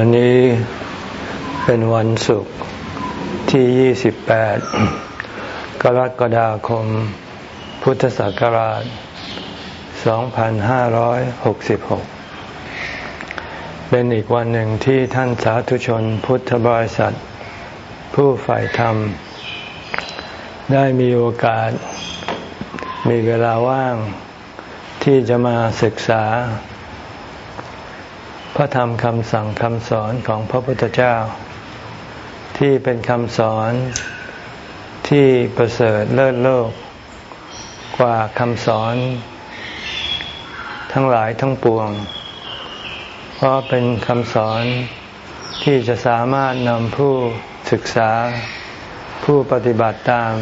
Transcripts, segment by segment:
วันนี้เป็นวันศุกร์ที่ 28 กรกฎาคม พุทธศักราช 2566 เป็นอีกวันหนึ่งที่ท่านสาธุชนพุทธบริษัท ผู้ฝ่ายธรรม ได้มีโอกาสมีเวลาว่างที่จะมาศึกษา พระธรรมคำสั่งคำสอนของพระพุทธเจ้า ที่เป็นคำสอนที่ประเสริฐเลิศโลก กว่าคำสอน ทั้งหลายทั้งปวง เพราะเป็นคำสอนที่จะสามารถนำผู้ศึกษาผู้ปฏิบัติตาม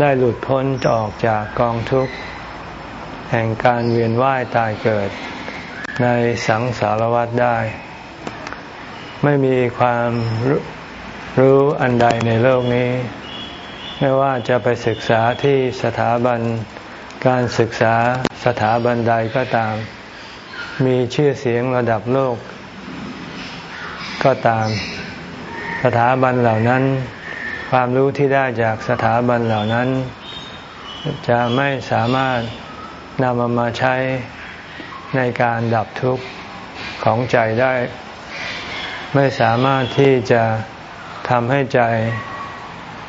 ได้หลุดพ้นออกจากกองทุกข์ แห่งการเวียนว่ายตายเกิด ในสังสารวัฏได้ ไม่มีความรู้อันใดในโลกนี้ ไม่ว่าจะไปศึกษาที่สถาบันการศึกษาสถาบันใดก็ตาม มีชื่อเสียงระดับโลก ก็ตาม สถาบันเหล่านั้น ความรู้ที่ได้จากสถาบันเหล่านั้น จะไม่สามารถนำมาใช้ ในการดับทุกข์ของใจได้ ไม่สามารถที่จะทำให้ใจ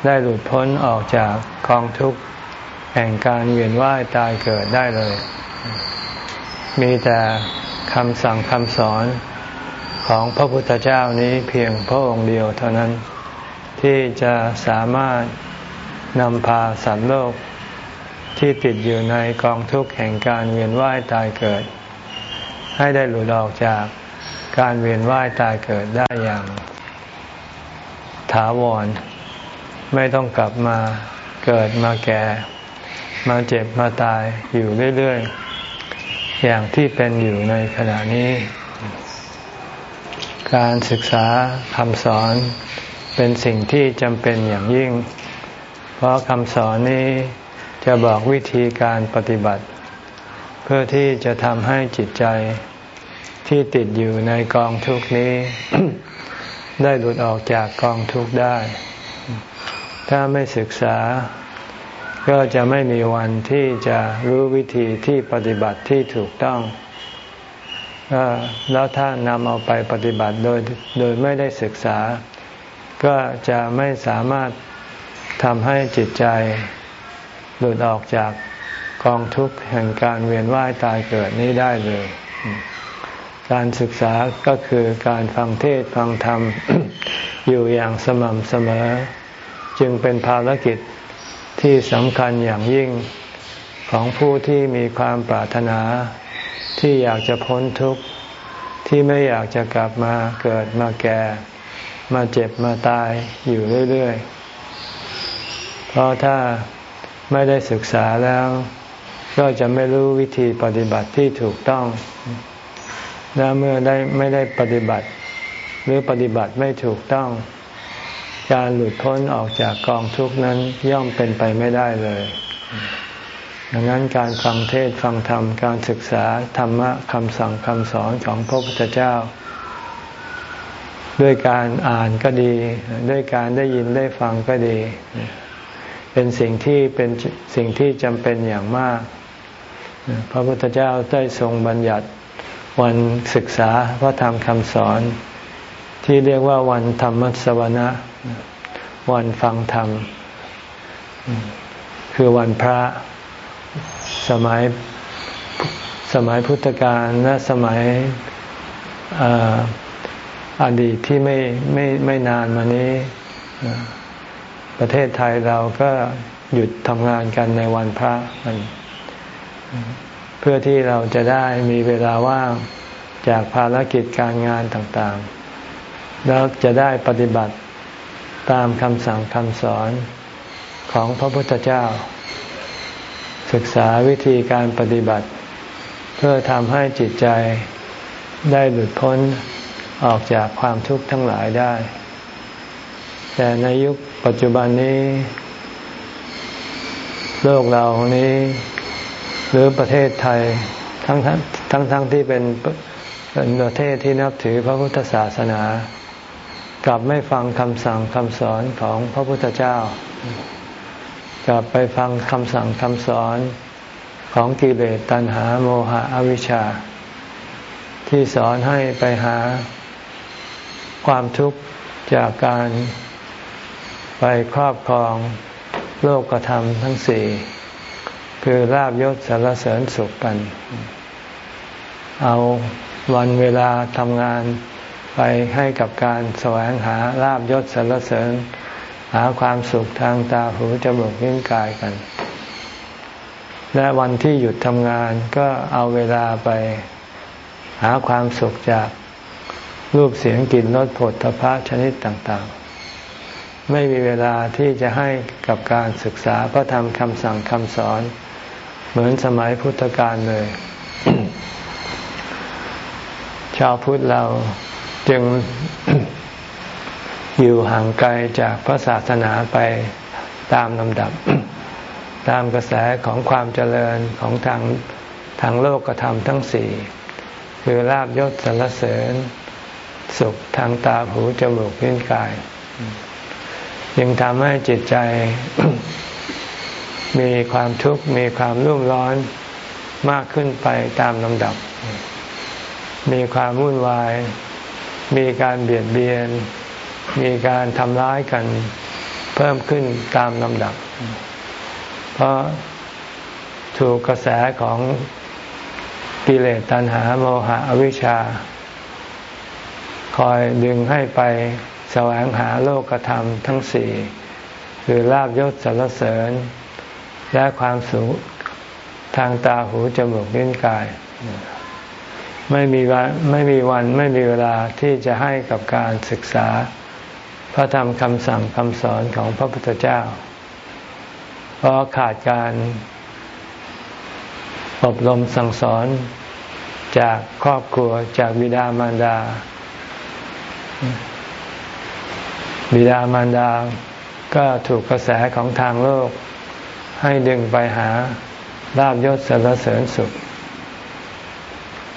ได้หลุดพ้นออกจากกองทุกข์แห่งการเวียนว่ายตายเกิดได้เลย มีแต่คำสั่งคำสอนของพระพุทธเจ้านี้เพียงพระองค์เดียวเท่านั้น ที่จะสามารถนำพาสัตว์โลกที่ติดอยู่ในกองทุกข์แห่งการเวียนว่ายตายเกิด ให้ได้หลุดออกจากการเวียนว่ายตายเกิดได้อย่างถาวร ไม่ต้องกลับมาเกิดมาแก่ มาเจ็บมาตายอยู่เรื่อยๆ อย่างที่เป็นอยู่ในขณะนี้ การศึกษาคำสอนเป็นสิ่งที่จำเป็นอย่างยิ่ง เพราะคำสอนนี้จะบอกวิธีการปฏิบัติ เพื่อที่จะทำให้จิตใจที่ติดอยู่ในกองทุกนี้ ได้หลุดออกจากกองทุกได้ ถ้าไม่ศึกษา ก็จะไม่มีวันที่จะรู้วิธีที่ปฏิบัติที่ถูกต้องแล้วถ้านำเอาไปปฏิบัติโดยโดยไม่ได้ศึกษา ก็จะไม่สามารถทำให้จิตใจหลุดออกจาก กองทุกข์แห่งการเวียนว่ายตายเกิดนี้ได้เลย การศึกษาก็คือการฟังเทศฟังธรรม อยู่อย่างสม่ำเสมอ จึงเป็นภารกิจที่สำคัญอย่างยิ่งของผู้ที่มีความปรารถนา ที่อยากจะพ้นทุกข์ ที่ไม่อยากจะกลับมาเกิดมาแก่ มาเจ็บมาตายอยู่เรื่อยๆ เพราะถ้าไม่ได้ศึกษาแล้ว ก็จะไม่รู้วิธีปฏิบัติที่ถูกต้อง และเมื่อได้ไม่ได้ปฏิบัติ หรือปฏิบัติไม่ถูกต้อง การหลุดพ้นออกจากกองทุกนั้นย่อมเป็นไปไม่ได้เลย ดังนั้นการฟังเทศฟังธรรมการศึกษาธรรมะคำสั่งคำสอนของพระพุทธเจ้า ด้วยการอ่านก็ดี ด้วยการได้ยินได้ฟังก็ดี เป็นสิ่งที่เป็นสิ่งที่จำเป็นอย่างมาก พระพุทธเจ้าได้ทรงบัญญัติวันศึกษาพระธรรมคำสอน ที่เรียกว่าวันธรรมสวนะ วันฟังธรรม คือวันพระสมัยสมัยพุทธกาลและสมัยอดีตที่ไม่ไม่ไม่นานมานี้ ประเทศไทยเราก็หยุดทำงานกันในวันพระมัน เพื่อที่เราจะได้มีเวลาว่างจากภารกิจการงานต่างๆ แล้วจะได้ปฏิบัติตามคำสั่งคำสอนของพระพุทธเจ้า ศึกษาวิธีการปฏิบัติ เพื่อทำให้จิตใจได้หลุดพ้นออกจากความทุกข์ทั้งหลายได้ แต่ในยุคปัจจุบันนี้ โลกเรานี้ หรือประเทศไทยทั้งทั้งทั้งที่เป็นเป็นประเทศที่นับถือพระพุทธศาสนา กลับไม่ฟังคำสั่งคำสอนของพระพุทธเจ้า กลับไปฟังคำสั่งคำสอนของกิเลสตัณหาโมหะอวิชชา ที่สอนให้ไปหาความทุกข์จากการไปครอบครองโลกธรรมทั้งสี่ คือลาบยศสารเสริญสุขกัน เอาวันเวลาทำงานไปให้กับการแสวงหาลาบยศสารเสริญ หาความสุขทางตาหูจมูกลิ้นกายกัน และวันที่หยุดทำงานก็เอาเวลาไปหาความสุขจากรูปเสียงกลิ่นรสผลทพะชนิดต่างๆ ไม่มีเวลาที่จะให้กับการศึกษาพระธรรมคำสั่งคำสอน เหมือนสมัยพุทธกาลเลย ชาวพุทธเราจึงอยู่ห่างไกลจากพระศาสนาไปตามลำดับ ตามกระแสของความเจริญของทางทางโลกธรรมทั้งสี่ คือลาบยศสรรเสริญ สุขทางตาหูจมูกลิ้นกาย ยังทำให้จิตใจ มีความทุกข์มีความรุ่มร้อนมากขึ้นไปตามลำดับ มีความวุ่นวาย มีการเบียดเบียน มีการทำร้ายกันเพิ่มขึ้นตามลำดับ เพราะถูกกระแสของกิเลสตัณหาโมหะอวิชชา คอยดึงให้ไปแสวงหาโลกธรรมทั้งสี่ คือลาบยศสรรเสริญ และความสุขทางตาหูจมูกลิ้นกาย ไม่มีวันไม่มีวันไม่มีเวลาที่จะให้กับการศึกษา พระธรรมคำสั่งคำสอนของพระพุทธเจ้า เพราะขาดการอบรมสั่งสอนจากครอบครัวจากบิดามารดา บิดามารดาก็ถูกกระแสของทางโลก ให้ดึงไปหาลาบยศสรรเสริญสุข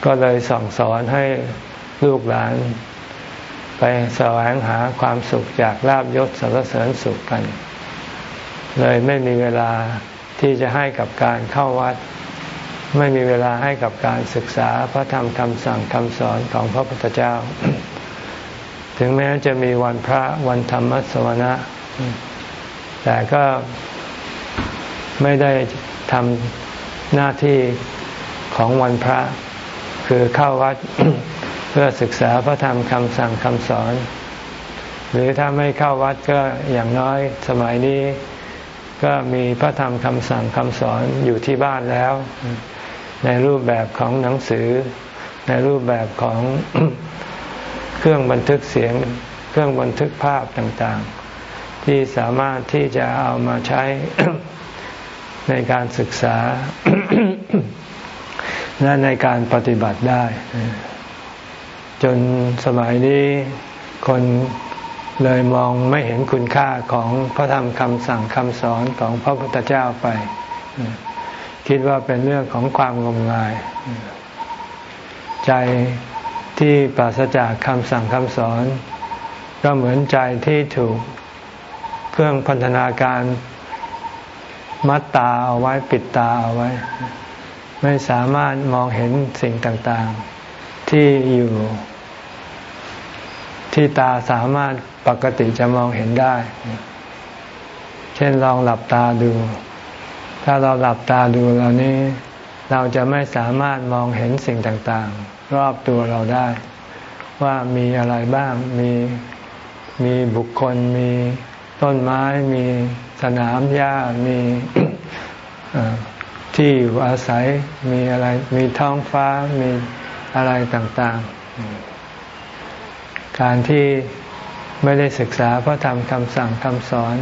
ก็เลยส่องสอนให้ลูกหลาน ไปแสวงหาความสุขจากลาบยศสรรเสริญสุขกัน เลยไม่มีเวลาที่จะให้กับการเข้าวัด ไม่มีเวลาให้กับการศึกษาพระธรรมคำสั่งคำสอนของพระพุทธเจ้า ถึงแม้จะมีวันพระวันธรรมสวนะแต่ก็ ไม่ได้ทำหน้าที่ของวันพระ คือเข้าวัดเพื่อศึกษาพระธรรมคำสั่งคำสอน หรือถ้าไม่เข้าวัดก็อย่างน้อยสมัยนี้ ก็มีพระธรรมคำสั่งคำสอนอยู่ที่บ้านแล้ว ในรูปแบบของหนังสือ ในรูปแบบของเครื่องบันทึกเสียง เครื่องบันทึกภาพต่างๆ ที่สามารถที่จะเอามาใช้ ในการศึกษา และในการปฏิบัติได้ จนสมัยนี้คนเลยมองไม่เห็นคุณค่าของพระธรรมคำสั่งคำสอนของพระพุทธเจ้าไป คิดว่าเป็นเรื่องของความงมงาย ใจที่ปราศจากคำสั่งคำสอน ก็เหมือนใจที่ถูกเครื่องพันธนาการ มัดตาเอาไว้ปิดตาเอาไว้ ไม่สามารถมองเห็นสิ่งต่างๆ ที่อยู่ ที่ตาสามารถปกติจะมองเห็นได้ เช่นลองหลับตาดู ถ้าเราหลับตาดูเรานี้ เราจะไม่สามารถมองเห็นสิ่งต่างๆ รอบตัวเราได้ ว่ามีอะไรบ้างมีมีบุคคลมีต้นไม้มี สนามหญ้ามีที่อยู่อาศัยมีอะไรมีท้องฟ้ามีอะไรต่างๆ การที่ไม่ได้ศึกษาพระธรรมคำสั่งคำสอน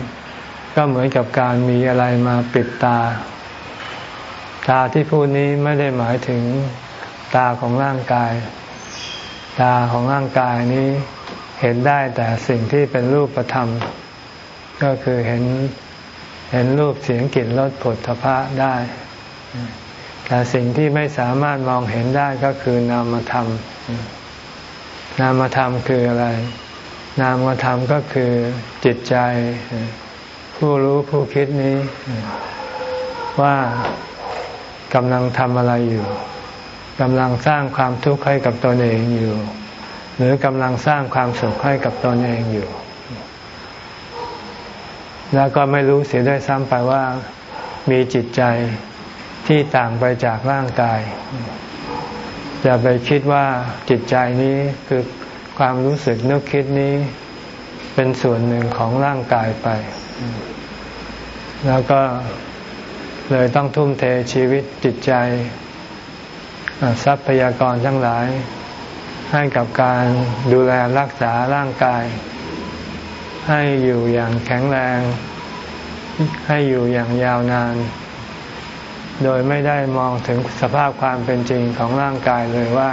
ก็เหมือนกับการมีอะไรมาปิดตา ตาที่พูดนี้ไม่ได้หมายถึงตาของร่างกาย ตาของร่างกายนี้เห็นได้แต่สิ่งที่เป็นรูปธรรม ก็คือเห็น เห็นรูปเสียงกลิ่นรสผลทพะได้ แต่สิ่งที่ไม่สามารถมองเห็นได้ก็คือนามธรรม นามธรรมคืออะไร นามธรรมก็คือจิตใจ ผู้รู้ผู้คิดนี้ ว่ากำลังทำอะไรอยู่กำลังสร้างความทุกข์ให้กับตนเองอยู่ หรือกำลังสร้างความสุขให้กับตนเองอยู่ แล้วก็ไม่รู้เสียด้วยซ้ำไปว่ามีจิตใจที่ต่างไปจากร่างกาย อย่าไปคิดว่าจิตใจนี้คือความรู้สึกนึกคิดนี้ เป็นส่วนหนึ่งของร่างกายไป แล้วก็เลยต้องทุ่มเทชีวิตจิตใจ ทรัพยากรทั้งหลายให้กับการดูแลรักษาร่างกาย ให้อยู่อย่างแข็งแรง ให้อยู่อย่างยาวนาน โดยไม่ได้มองถึงสภาพความเป็นจริงของร่างกายเลยว่า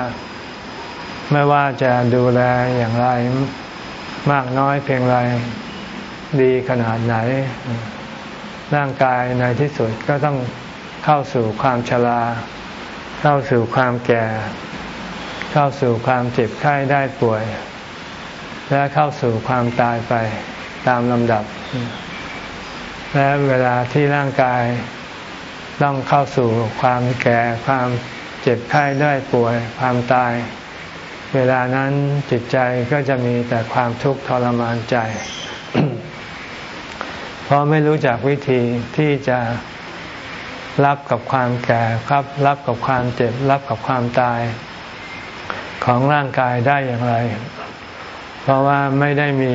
ไม่ว่าจะดูแลอย่างไรมากน้อยเพียงไรดีขนาดไหน ร่างกายในที่สุดก็ต้องเข้าสู่ความชราเข้าสู่ความแก่ เข้าสู่ความเจ็บไข้ได้ป่วย และเข้าสู่ความตายไปตามลำดับ และเวลาที่ร่างกายต้องเข้าสู่ความแก่ความเจ็บไข้ได้ป่วยความตาย เวลานั้นจิตใจก็จะมีแต่ความทุกข์ทรมานใจ เพราะไม่รู้จักวิธีที่จะรับกับความแก่ครับ รับกับความเจ็บ รับกับความตาย ของร่างกายได้อย่างไร เพราะว่าไม่ได้มี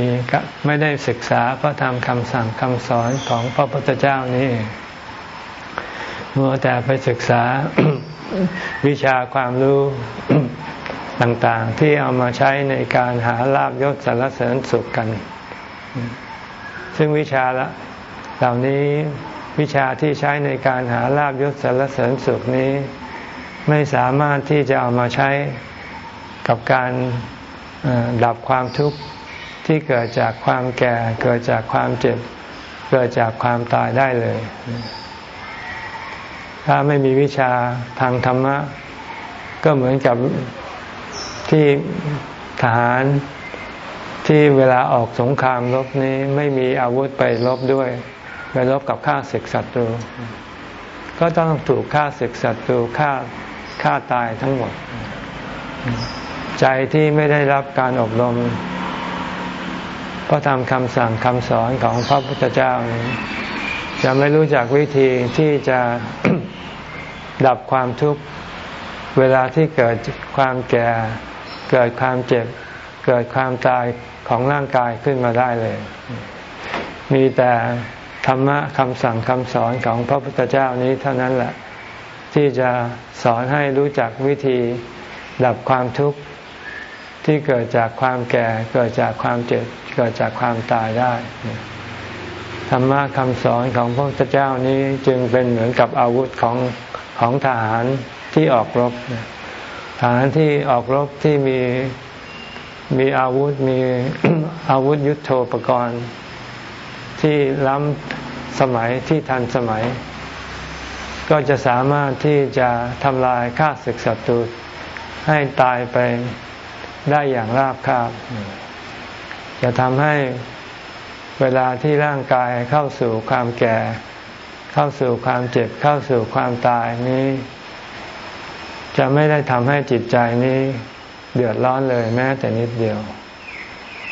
ไม่ได้ศึกษาพระธรรมคำสั่งคำสอนของพระพุทธเจ้านี่มัวแต่ไปศึกษาวิชาความรู้ต่างๆ ที่เอามาใช้ในการหาลาบยศสารเสริญสุขกัน ซึ่งวิชาละเหล่านี้วิชาที่ใช้ในการหาลาบยศสารเสริญสุขนี้ ไม่สามารถที่จะเอามาใช้กับการ ดับความทุกข์ที่เกิดจากความแก่ เกิดจากความเจ็บ เกิดจากความตายได้เลย ถ้าไม่มีวิชาทางธรรมะ ก็เหมือนกับที่ทหารที่เวลาออกสงครามรบนี้ไม่มีอาวุธไปรบด้วย ไปรบกับข้าศึกศัตรู ก็ต้องถูกฆ่าศึกศัตรูฆ่าฆ่าตายทั้งหมด ใจที่ไม่ได้รับการอบรมพระธรรมคำสั่งคำสอนของพระพุทธเจ้า จะไม่รู้จักวิธีที่จะดับความทุกข์เวลาที่เกิดความแก่ เกิดความเจ็บ เกิดความตายของร่างกายขึ้นมาได้เลย มีแต่ธรรมะคำสั่งคำสอนของพระพุทธเจ้านี้เท่านั้นแหละ ที่จะสอนให้รู้จักวิธีดับความทุกข์ ที่เกิดจากความแก่ เกิดจากความเจ็บ เกิดจากความตายได้ ธรรมะคำสอนของพระพุทธเจ้านี้จึงเป็นเหมือนกับอาวุธของของทหารที่ออกรบ ทหารที่ออกรบที่มีมีอาวุธมีอาวุธยุโทโธปกรณ์ ที่ล้ำสมัยที่ทันสมัย ก็จะสามารถที่จะทำลายข้าศึกศัตรูให้ตายไป ได้อย่างราบคาบ จะทำให้เวลาที่ร่างกายเข้าสู่ความแก่ เข้าสู่ความเจ็บ เข้าสู่ความตายนี้ จะไม่ได้ทำให้จิตใจนี้เดือดร้อนเลยแม้แต่นิดเดียว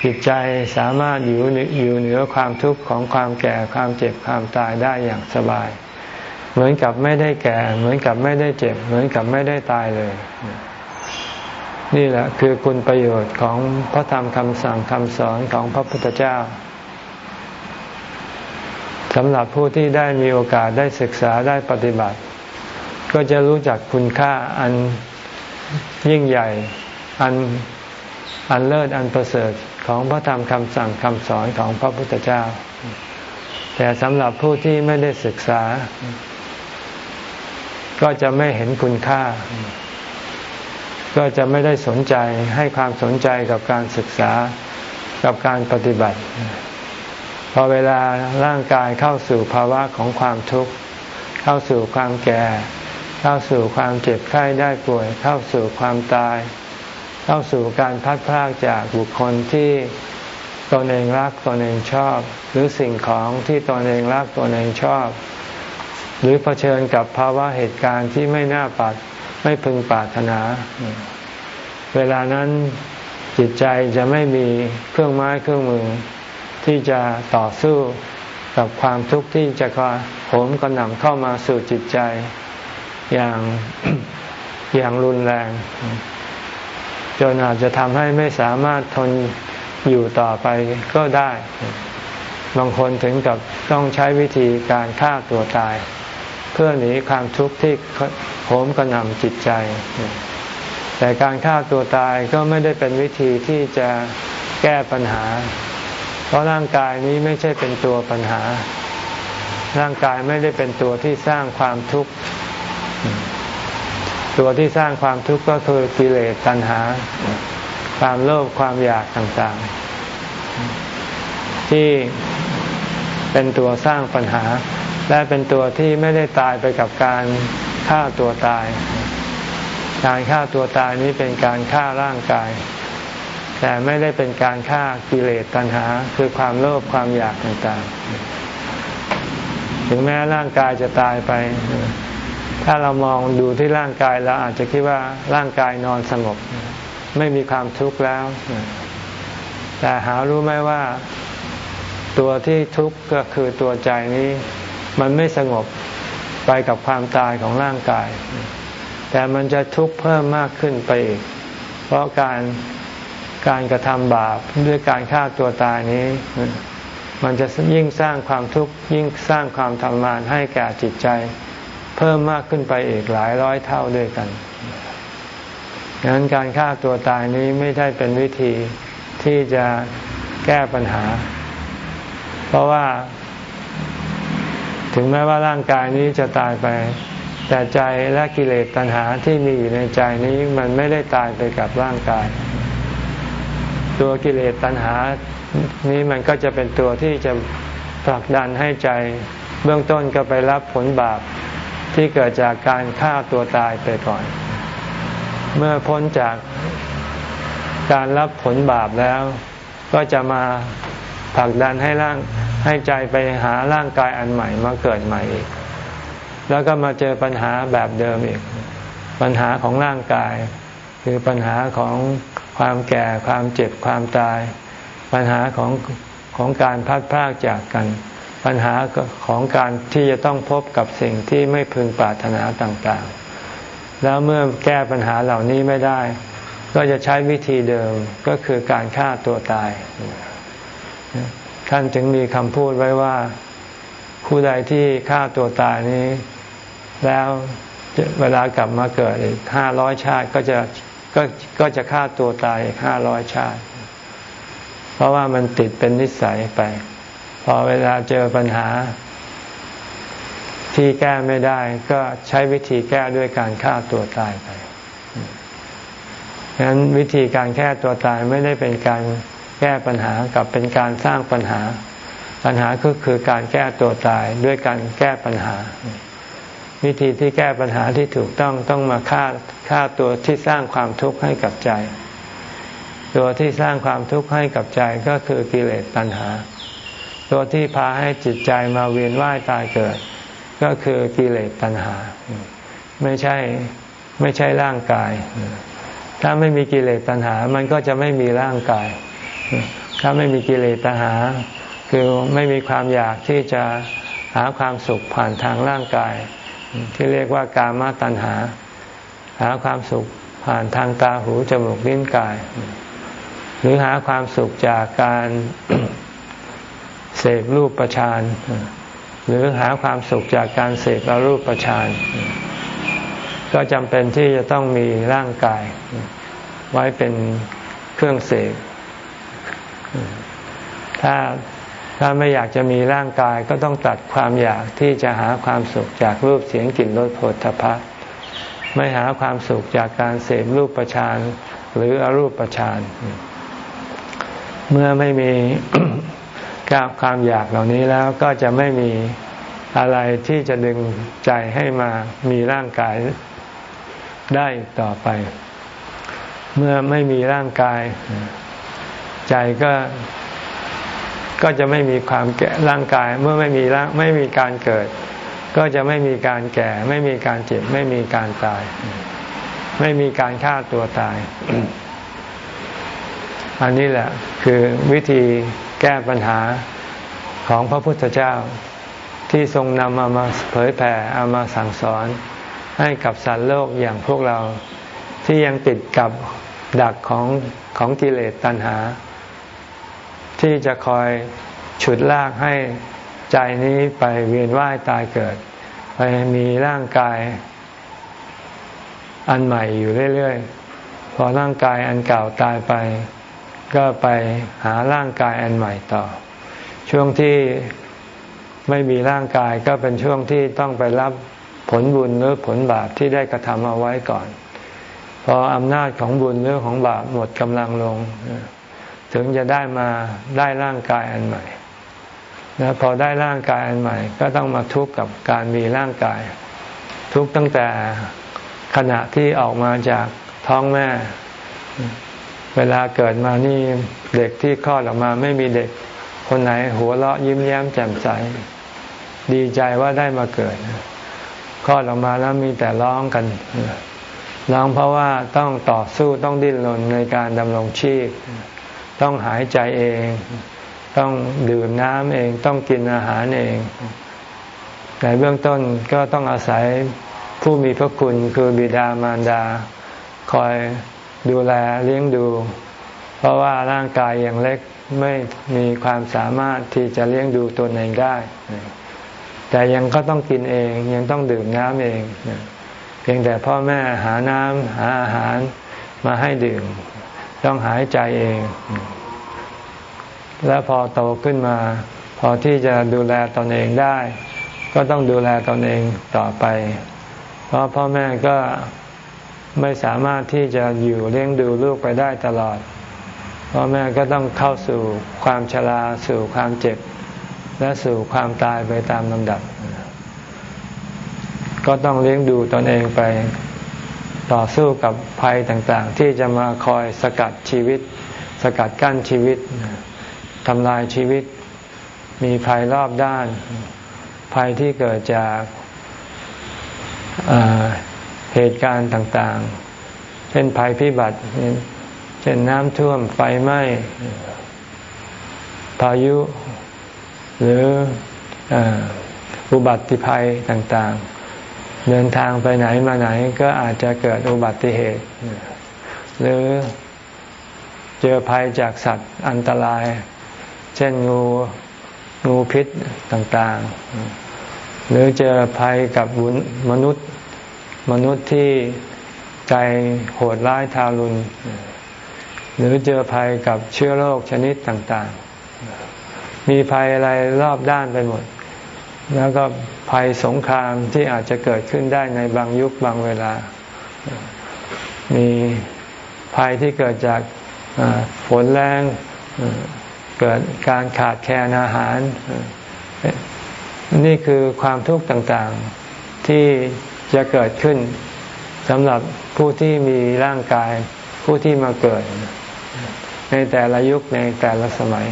จิตใจสามารถอยู่อยู่เหนือความทุกข์ของความแก่ความเจ็บความตายได้อย่างสบาย เหมือนกับไม่ได้แก่ เหมือนกับไม่ได้เจ็บ เหมือนกับไม่ได้ตายเลย นี่แหละคือคุณประโยชน์ของพระธรรมคำสั่งคำสอนของพระพุทธเจ้าสำหรับผู้ที่ได้มีโอกาสได้ศึกษาได้ปฏิบัติ ก็จะรู้จักคุณค่าอันยิ่งใหญ่ อันอันเลิศอันประเสริฐของพระธรรมคำสั่งคำสอนของพระพุทธเจ้า แต่สำหรับผู้ที่ไม่ได้ศึกษา ก็จะไม่เห็นคุณค่า ก็จะไม่ได้สนใจให้ความสนใจกับการศึกษากับการปฏิบัติ พอเวลาร่างกายเข้าสู่ภาวะของความทุกข์ เข้าสู่ความแก่ เข้าสู่ความเจ็บไข้ได้ป่วย เข้าสู่ความตาย เข้าสู่การพัดพรากจากบุคคลที่ตนเองรักตนเองชอบ หรือสิ่งของที่ตนเองรักตนเองชอบ หรือเผชิญกับภาวะเหตุการณ์ที่ไม่น่าปัด ไม่พึงปรารถนา เวลานั้นจิตใจจะไม่มีเครื่องไม้เครื่องมือ ที่จะต่อสู้กับความทุกข์ที่จะโหมกระหน่ำเข้ามาสู่จิตใจอย่างอย่างรุนแรง จนอาจจะทำให้ไม่สามารถทนอยู่ต่อไปก็ได้ บางคนถึงกับต้องใช้วิธีการฆ่าตัวตาย พื่อหนีความทุกข์ที่โหมกระหน่ำจิตใจ แต่การฆ่าตัวตายก็ไม่ได้เป็นวิธีที่จะแก้ปัญหา เพราะร่างกายนี้ไม่ใช่เป็นตัวปัญหา ร่างกายไม่ได้เป็นตัวที่สร้างความทุกข์ตัวที่สร้างความทุกข์ก็คือกิเลสตัณหา ความโลภความอยากต่างๆ ที่เป็นตัวสร้างปัญหา และเป็นตัวที่ไม่ได้ตายไปกับการฆ่าตัวตาย การฆ่าตัวตายนี้เป็นการฆ่าร่างกาย แต่ไม่ได้เป็นการฆ่ากิเลสตัณหา คือความโลภความอยากต่างๆ ถึงแม้ร่างกายจะตายไป ถ้าเรามองดูที่ร่างกายเราอาจจะคิดว่าร่างกายนอนสงบ ไม่มีความทุกข์แล้ว แต่หารู้ไหมว่าตัวที่ทุกข์ก็คือตัวใจนี้ มันไม่สงบไปกับความตายของร่างกาย แต่มันจะทุกข์เพิ่มมากขึ้นไปอีก เพราะการการกระทำบาปด้วยการฆ่าตัวตายนี้ มันจะยิ่งสร้างความทุกข์ยิ่งสร้างความทรมานให้แก่จิตใจ เพิ่มมากขึ้นไปอีกหลายร้อยเท่าด้วยกันดังนั้นการฆ่าตัวตายนี้ไม่ได้เป็นวิธีที่จะแก้ปัญหา เพราะว่า ถึงแม้ว่าร่างกายนี้จะตายไป แต่ใจและกิเลสตัณหาที่มีอยู่ในใจนี้มันไม่ได้ตายไปกับร่างกาย ตัวกิเลสตัณหานี้มันก็จะเป็นตัวที่จะผลักดันให้ใจ เบื้องต้นก็ไปรับผลบาปที่เกิดจากการฆ่าตัวตายไปก่อน เมื่อพ้นจากการรับผลบาปแล้ว ก็จะมา ผลักดันให้ร่างให้ใจไปหาร่างกายอันใหม่มาเกิดใหม่อีก แล้วก็มาเจอปัญหาแบบเดิมอีก ปัญหาของร่างกาย คือปัญหาของความแก่ความเจ็บความตาย ปัญหาของของการพัดพรากจากกัน ปัญหาของการที่จะต้องพบกับสิ่งที่ไม่พึงปรารถนาต่างๆ แล้วเมื่อแก้ปัญหาเหล่านี้ไม่ได้ ก็จะใช้วิธีเดิมก็คือการฆ่าตัวตาย ท่านจึงมีคำพูดไว้ว่าผู้ใดที่ฆ่าตัวตายนี้ แล้วเวลากลับมาเกิดอีกห้าร้อยชาติก็จะก็ก็จะฆ่าตัวตายอีกห้าร้อยชาติ เพราะว่ามันติดเป็นนิสัยไป พอเวลาเจอปัญหา ที่แก้ไม่ได้ก็ใช้วิธีแก้ด้วยการฆ่าตัวตายไปฉะนั้นวิธีการแก้ตัวตายไม่ได้เป็นการ แก้ปัญหากับเป็นการสร้างปัญหา ปัญหาก็คือการแก้ตัวตายด้วยการแก้ปัญหา วิธีที่แก้ปัญหาที่ถูกต้องต้องมาฆ่าฆ่าตัวที่สร้างความทุกข์ให้กับใจ ตัวที่สร้างความทุกข์ให้กับใจก็คือกิเลสตัณหา ตัวที่พาให้จิตใจมาเวียนว่ายตายเกิด ก็คือกิเลสตัณหา ไม่ใช่ไม่ใช่ร่างกายถ้าไม่มีกิเลสตัณหา มันก็จะไม่มีร่างกาย ถ้าไม่มีกิเลสตัณหา คือไม่มีความอยากที่จะหาความสุขผ่านทางร่างกาย ที่เรียกว่ากามตัณหา หาความสุขผ่านทางตาหูจมูกลิ้นกาย หรือหาความสุขจากการเสพรูปประชานหรือหาความสุขจากการเสพอรูปประชานก็จำเป็นที่จะต้องมีร่างกาย ไว้เป็นเครื่องเสพ ถ้าถ้าไม่อยากจะมีร่างกายก็ต้องตัดความอยากที่จะหาความสุขจากรูปเสียงกลิ่นรสผลทพะไม่หาความสุขจากการเสพรูปประชานหรืออรูปประชานเมื่อไม่มีกับความอยากเหล่านี้แล้วก็จะไม่มีอะไรที่จะดึงใจให้มามีร่างกายได้ต่อไป เมื่อไม่มีร่างกาย ใจก็ก็จะไม่มีความแก่ร่างกายเมื่อไม่มีร่างไม่มีการเกิด ก็จะไม่มีการแก่ ไม่มีการเจ็บ ไม่มีการตาย ไม่มีการฆ่าตัวตาย อันนี้แหละคือวิธีแก้ปัญหาของพระพุทธเจ้าที่ทรงนำมามาเผยแผ่เอามาสั่งสอนให้กับสัตว์โลกอย่างพวกเราที่ยังติดกับดักของของกิเลสตัณหา ที่จะคอยฉุดลากให้ใจนี้ไปเวียนว่ายตายเกิด ไปมีร่างกาย อันใหม่อยู่เรื่อยๆ พอร่างกายอันเก่าตายไป ก็ไปหาร่างกายอันใหม่ต่อ ช่วงที่ไม่มีร่างกายก็เป็นช่วงที่ต้องไปรับผลบุญหรือผลบาปที่ได้กระทำเอาไว้ก่อน พออำนาจของบุญหรือของบาปหมดกำลังลง ถึงจะได้มาได้ร่างกายอันใหม่นะพอได้ร่างกายอันใหม่ ก็ต้องมาทุกข์กับการมีร่างกาย ทุกตั้งแต่ขณะที่ออกมาจากท้องแม่ เวลาเกิดมานี่เด็กที่คลอดออกมาไม่มีเด็ก คนไหนหัวเราะยิ้มแย้มแจ่มใส ดีใจว่าได้มาเกิดคลอดออกมาแล้วมีแต่ร้องกันร้องเพราะว่าต้องต่อสู้ต้องดิ้นรนในการดำรงชีพ ต้องหายใจเอง ต้องดื่มน้ำเองต้องกินอาหารเอง ในเบื้องต้นก็ต้องอาศัยผู้มีพระคุณคือบิดามารดา คอยดูแลเลี้ยงดู เพราะว่าร่างกายยังเล็กไม่มีความสามารถที่จะเลี้ยงดูตัวเองได้ แต่ยังก็ต้องกินเองยังต้องดื่มน้ำเอง เพียงแต่พ่อแม่หาน้ำหาอาหารมาให้ดื่ม ต้องหายใจเอง แล้วพอโตขึ้นมา พอที่จะดูแลตนเองได้ ก็ต้องดูแลตนเองต่อไป เพราะพ่อแม่ก็ไม่สามารถที่จะอยู่เลี้ยงดูลูกไปได้ตลอด พ่อแม่ก็ต้องเข้าสู่ความชราสู่ความเจ็บ และสู่ความตายไปตามลำดับ ก็ต้องเลี้ยงดูตนเองไป ต่อสู้กับภัยต่างๆ ที่จะมาคอยสกัดชีวิต สกัดกั้นชีวิตทำลายชีวิต มีภัยรอบด้าน ภัยที่เกิดจากเหตุการณ์ต่างๆ เช่นภัยพิบัติ เช่นน้ำท่วมไฟไหม้พายุ หรืออุบัติภัยต่างๆ เดินทางไปไหนมาไหนก็อาจจะเกิดอุบัติเหตุ หรือเจอภัยจากสัตว์อันตราย เช่นงูงูพิษต่างๆ หรือเจอภัยกับมนุษย์มนุษย์ที่ใจโหดร้ายทารุณ หรือเจอภัยกับเชื้อโรคชนิดต่างๆ มีภัยอะไรรอบด้านไปหมด แล้วก็ภัยสงครามที่อาจจะเกิดขึ้นได้ในบางยุคบางเวลา มีภัยที่เกิดจากฝนแรงเกิดการขาดแคลนอาหาร นี่คือความทุกข์ต่างๆที่จะเกิดขึ้นสำหรับผู้ที่มีร่างกายผู้ที่มาเกิด ในแต่ละยุคในแต่ละสมัย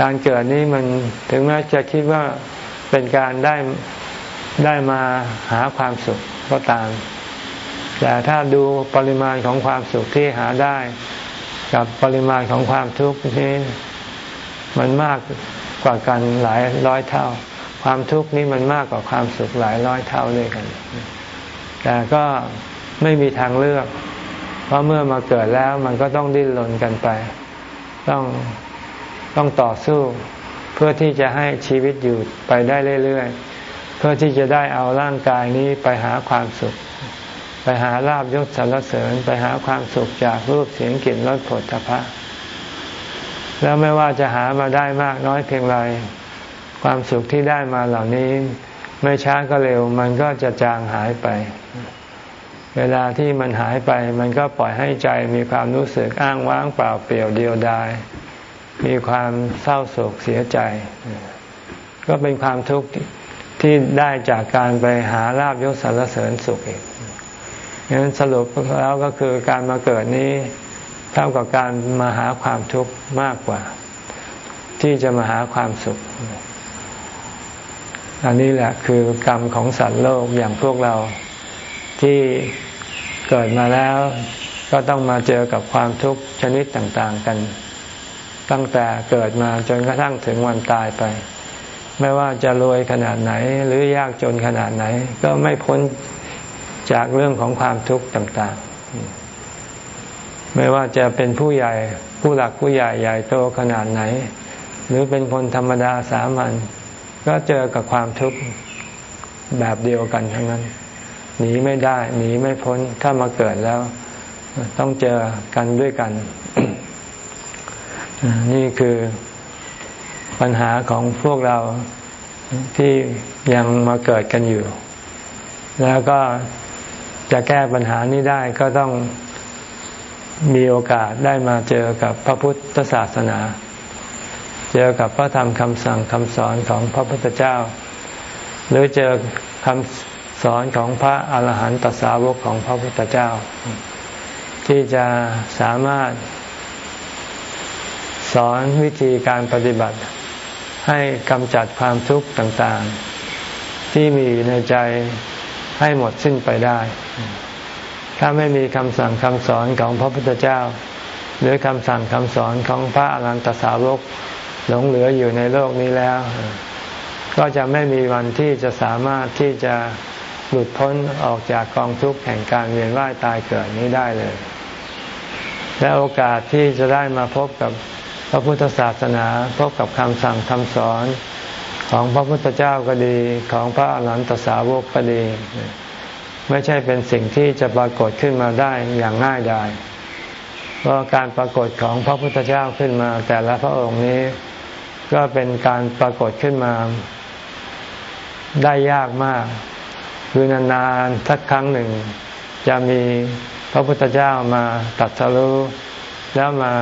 การเกิดนี้มันถึงแม้จะคิดว่า เป็นการได้ได้มาหาความสุขก็ตาม แต่ถ้าดูปริมาณของความสุขที่หาได้ กับปริมาณของความทุกข์นี้มันมากกว่ากันหลายร้อยเท่า ความทุกข์นี้มันมากกว่าความสุขหลายร้อยเท่าด้วยกัน แต่ก็ไม่มีทางเลือก เพราะเมื่อมาเกิดแล้วมันก็ต้องดิ้นรนกันไป ต้องต้องต่อสู้ เพื่อที่จะให้ชีวิตอยู่ไปได้เรื่อยๆ เพื่อที่จะได้เอาร่างกายนี้ไปหาความสุข ไปหาลาบยศสรรเสริญ ไปหาความสุขจากรูปเสียงกลิ่นรสผลตภะแล้วไม่ว่าจะหามาได้มากน้อยเพียงไร ความสุขที่ได้มาเหล่านี้ ไม่ช้าก็เร็ว มันก็จะจางหายไป เวลาที่มันหายไป มันก็ปล่อยให้ใจมีความรู้สึกอ้างว้างเปล่าเปลี่ยวเดียวดาย มีความเศร้าโศกเสียใจ ก็เป็นความทุกข์ที่ได้จากการไปหาลาบยศสารเสริญสุขเองงั้นสรุปแล้วก็คือการมาเกิดนี้เท่ากับการมาหาความทุกข์มากกว่า ที่จะมาหาความสุข อันนี้แหละคือกรรมของสัตว์โลกอย่างพวกเราที่เกิดมาแล้ว ก็ต้องมาเจอกับความทุกข์ชนิดต่าง ๆ กัน ตั้งแต่เกิดมาจนกระทั่งถึงวันตายไป ไม่ว่าจะรวยขนาดไหนหรือยากจนขนาดไหน ก็ไม่พ้นจากเรื่องของความทุกข์ต่างๆ ไม่ว่าจะเป็นผู้ใหญ่ผู้หลักผู้ใหญ่ใหญ่โตขนาดไหน หรือเป็นคนธรรมดาสามัญก็เจอกับความทุกข์แบบเดียวกันทั้งนั้น หนีไม่ได้ หนีไม่พ้นถ้ามาเกิดแล้ว ต้องเจอกันด้วยกัน นี่คือปัญหาของพวกเราที่ยังมาเกิดกันอยู่ แล้วก็จะแก้ปัญหานี้ได้ก็ต้องมีโอกาสได้มาเจอกับพระพุทธศาสนา เจอกับพระธรรมคำสั่งคำสอนของพระพุทธเจ้า หรือเจอคำสอนของพระอาหารหันตสาวกของพระพุทธเจ้า ที่จะสามารถ สอนวิธีการปฏิบัติ ให้กำจัดความทุกข์ต่างๆ ที่มีในใจให้หมดสิ้นไปได้ ถ้าไม่มีคำสั่งคำสอนของพระพุทธเจ้า หรือคำสั่งคำสอนของพระอรหันตสาวกหลงเหลืออยู่ในโลกนี้แล้ว ก็จะไม่มีวันที่จะสามารถที่จะหลุดพ้นออกจากกองทุกข์แห่งการเวียนว่ายตายเกิดนี้ได้เลย และโอกาสที่จะได้มาพบกับ ระพุทธศาสนาพบกับคำสั่งคำสอนของพระพุทธเจ้าก็ดีของพระอรหันตสาวกก็ดี ไม่ใช่เป็นสิ่งที่จะปรากฏขึ้นมาได้อย่างง่ายดายเพราะการปรากฏของพระพุทธเจ้าขึ้นมา แต่ละพระองค์นี้ ก็เป็นการปรากฏขึ้นมา ได้ยากมากคือนานๆสักครั้งหนึ่ง จะมีพระพุทธเจ้ามาตัดสรู้แล้วมา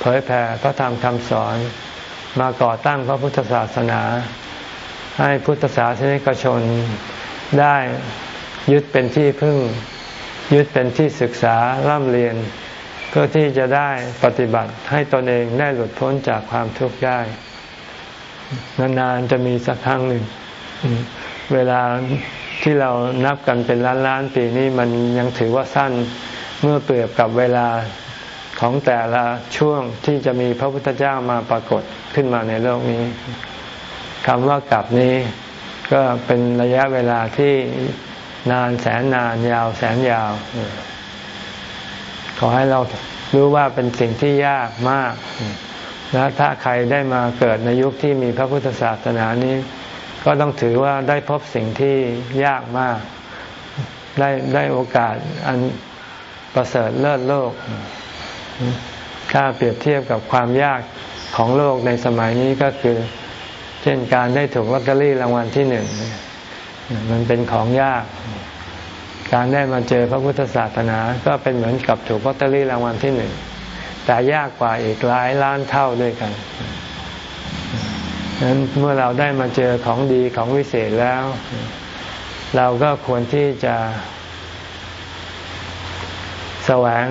เผยแผ่พระธรรมคำสอนมาก่อตั้งพระพุทธศาสนา ให้พุทธศาสนิกชนได้ยึดเป็นที่พึ่ง ยึดเป็นที่ศึกษาร่ำเรียน เพื่อที่จะได้ปฏิบัติให้ตนเองได้หลุดพ้นจากความทุกข์ได้ นานๆจะมีสักครั้งหนึ่ง เวลาที่เรานับกันเป็นล้านล้านปีนี้มันยังถือว่าสั้นเมื่อเปรียบกับเวลา ของแต่ละช่วงที่จะมีพระพุทธเจ้ามาปรากฏขึ้นมาในโลกนี้คำว่ากลับนี้ก็เป็นระยะเวลาที่นานแสนนานยาวแสนยาว ขอให้เรารู้ว่าเป็นสิ่งที่ยากมากและถ้าใครได้มาเกิดในยุคที่มีพระพุทธศาสนานี้ ก็ต้องถือว่าได้พบสิ่งที่ยากมาก ได้ได้โอกาสอันประเสริฐเลิศโลก ถ้าเปรียบเทียบกับความยากของโลกในสมัยนี้ก็คือ เช่นการได้ถูกลอตเตอรี่รางวัลที่หนึ่งมันเป็นของยาก การได้มาเจอพระพุทธศาสนา ก็เป็นเหมือนกับถูกลอตเตอรี่รางวัลที่หนึ่งแต่ยากกว่าอีกหลายล้านเท่าด้วยกันนั้นเมื่อเราได้มาเจอของดีของวิเศษแล้ว เราก็ควรที่จะ แสวง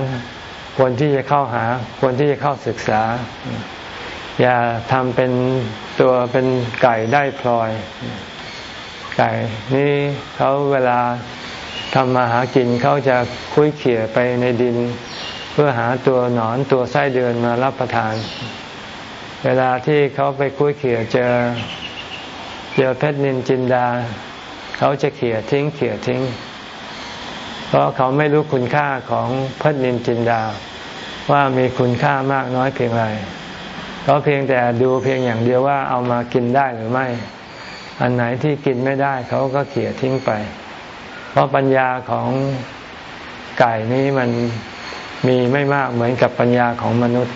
ควรที่จะเข้าหา ควรที่จะเข้าศึกษา อย่าทำเป็นตัวเป็นไก่ได้พลอย ไก่นี่เขาเวลาทำมาหากินเขาจะคุ้ยเขี่ยไปในดิน เพื่อหาตัวหนอนตัวไส้เดือนมารับประทาน เวลาที่เขาไปคุ้ยเขี่ยเจอเจอเพชรนินจินดา เขาจะเขี่ยทิ้งเขี่ยทิ้ง เพราะเขาไม่รู้คุณค่าของเพชรนินจินดา ว่ามีคุณค่ามากน้อยเพียงไรเขาเพียงแต่ดูเพียงอย่างเดียวว่าเอามากินได้หรือไม่ อันไหนที่กินไม่ได้เขาก็เขี่ยทิ้งไป เพราะปัญญาของไก่นี้มันมีไม่มากเหมือนกับปัญญาของมนุษย์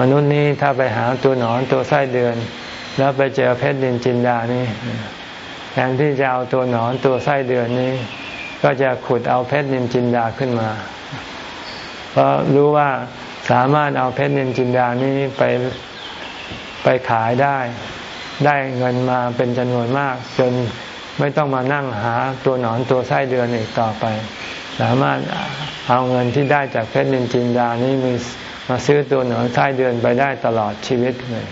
มนุษย์นี้ถ้าไปหาตัวหนอนตัวไส้เดือน แล้วไปเจอเพชรดินจินดานี่แทนที่จะเอาตัวหนอนตัวไส้เดือนนี้ ก็จะขุดเอาเพชรดินจินดาขึ้นมา เพราะรู้ว่าสามารถเอาเพชรดินจินดานี้ไปไปขายได้ ได้เงินมาเป็นจำนวนมาก จนไม่ต้องมานั่งหาตัวหนอนตัวไส้เดือนอีกต่อไป สามารถเอาเงินที่ได้จากเพชรนินจินดานี้มีมาซื้อตัวหนอนไส้เดือนไปได้ตลอดชีวิตเลย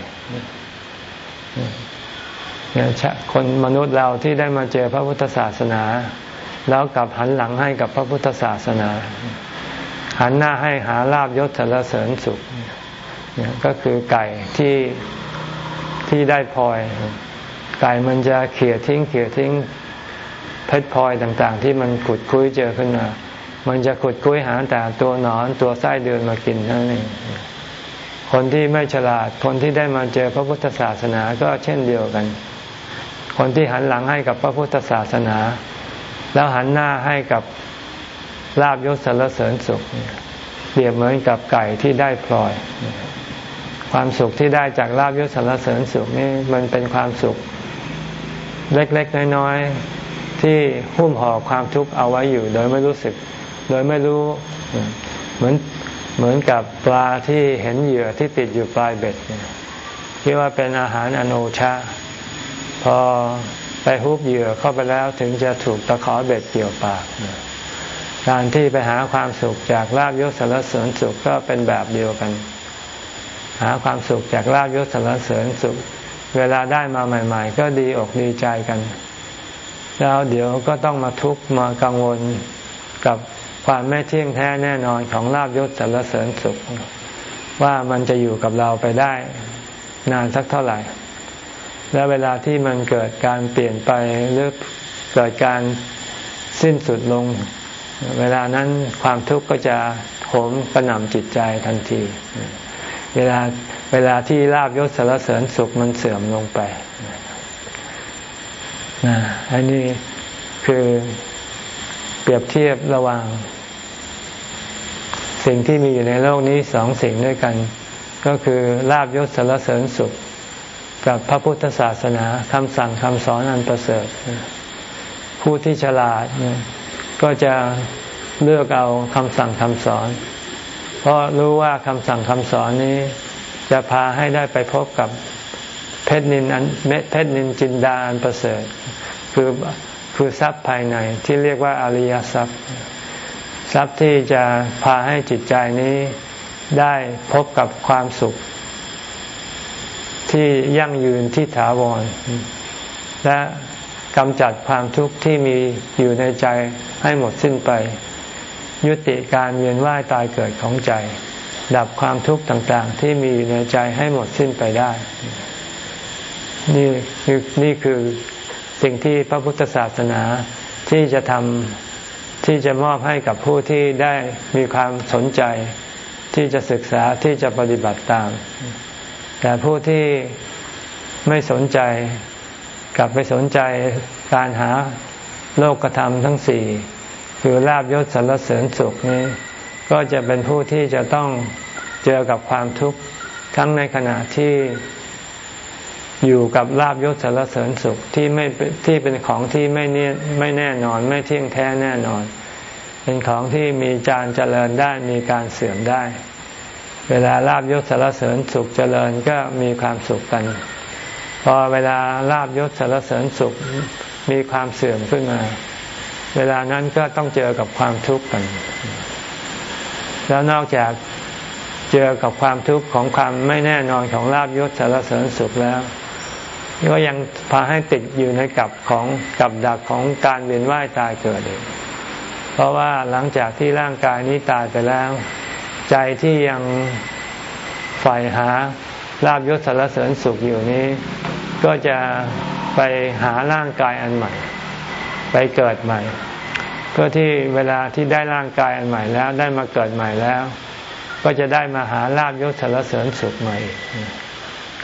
เนี่ยคนมนุษย์เราที่ได้มาเจอพระพุทธศาสนา แล้วกลับหันหลังให้กับพระพุทธศาสนา หันหน้าให้หาลาบยศสรรเสริญสุขเนี่ยก็คือไก่ที่ที่ได้พลอย ไก่มันจะเขี่ยทิ้งเขี่ยทิ้งเพชรพลอยต่างๆ ที่มันขุดคุ้ยเจอขึ้นมา มันจะขุดคุ้ยหาแต่ตัวหนอนตัวไส้เดือนมากินนั่นเองคนที่ไม่ฉลาด คนที่ได้มาเจอพระพุทธศาสนาก็เช่นเดียวกัน คนที่หันหลังให้กับพระพุทธศาสนา แล้วหันหน้าให้กับลาบยศสรรเสริญสุขเปรียบเหมือนกับไก่ที่ได้พลอย ความสุขที่ได้จากลาบยศสรรเสริญสุขนี่มันเป็นความสุข เล็กๆน้อยๆที่หุ้มห่อความทุกข์เอาไว้อยู่ โดยไม่รู้สึก โดยไม่รู้เหมือนเหมือนกับปลาที่เห็นเหยื่อที่ติดอยู่ปลายเบ็ดคิดว่าเป็นอาหารอโนชาพอ ไปฮุบเหยื่อเข้าไปแล้วถึงจะถูกตะขอเบ็ดเกี่ยวปาก การที่ไปหาความสุขจากลาบยศสารเสริญสุขก็เป็นแบบเดียวกัน หาความสุขจากลาบยศสรรเสริญสุข เวลาได้มาใหม่ ๆ ก็ดีอกดีใจกัน แล้วเดี๋ยวก็ต้องมาทุกข์มากังวลกับความไม่เที่ยงแท้แน่นอนของลาบยศสรรเสริญสุข ว่ามันจะอยู่กับเราไปได้นานสักเท่าไหร่ และเวลาที่มันเกิดการเปลี่ยนไปหรือเกิดการสิ้นสุดลง เวลานั้นความทุกข์ก็จะโหมกระหน่ำจิตใจทันที เวลาเวลาที่ลาบยศสารเสริญสุขมันเสื่อมลงไปนะอันนี้คือเปรียบเทียบระหว่าง สิ่งที่มีอยู่ในโลกนี้สองสิ่งด้วยกัน ก็คือลาบยศสารเสริญสุข กับพระพุทธศาสนาคำสั่งคำสอนอันประเสริฐ ผู้ที่ฉลาดก็จะเลือกเอาคำสั่งคำสอน เพราะรู้ว่าคำสั่งคำสอนนี้ จะพาให้ได้ไปพบกับเพชรนินอันเพชรนินจินดาอันประเสริฐ คือคือทรัพย์ภายในที่เรียกว่าอริยทรัพย์ ทรัพย์ที่จะพาให้จิตใจนี้ได้พบกับความสุข ที่ยั่งยืนที่ถาวร และกำจัดความทุกข์ที่มีอยู่ในใจให้หมดสิ้นไป ยุติการเวียนว่ายตายเกิดของใจ ดับความทุกข์ต่างๆ ที่มีอยู่ในใจให้หมดสิ้นไปได้ นี่นี่คือสิ่งที่พระพุทธศาสนาที่จะทำที่จะมอบให้กับผู้ที่ได้มีความสนใจ ที่จะศึกษาที่จะปฏิบัติตาม แต่ผู้ที่ไม่สนใจกลับไปสนใจการหาโลกธรรมทั้งสี่คือลาบยศสรรเสริญสุขนี้ ก็จะเป็นผู้ที่จะต้องเจอกับความทุกข์ทั้งในขณะที่อยู่กับลาบยศสรรเสริญสุขที่ไม่ที่เป็นของที่ไม่เน่ไม่แน่นอน ไม่เที่ยงแท้แน่นอน เป็นของที่มีจานเจริญได้มีการเสื่อมได้ เวลาลาบยศสรรเสริญสุขเจริญก็มีความสุขกัน พอเวลาลาบยศสรรเสริญสุขมีความเสื่อมขึ้นมา เวลานั้นก็ต้องเจอกับความทุกข์กัน แล้วนอกจากเจอกับความทุกข์ของความไม่แน่นอนของลาบยศสารเสริญสุขแล้วก็ยังพาให้ติดอยู่ในกับของกับดักของการเวียนว่ายตายเกิดเองเพราะว่าหลังจากที่ร่างกายนี้ตายไปแล้ว ใจที่ยังใฝ่หาลาบยศสารเสริญสุขอยู่นี้ ก็จะไปหาร่างกายอันใหม่ ไปเกิดใหม่ เพื่อที่เวลาที่ได้ร่างกายอันใหม่แล้วได้มาเกิดใหม่แล้ว ก็จะได้มาหาลาบยศสารเสริญสุขใหม่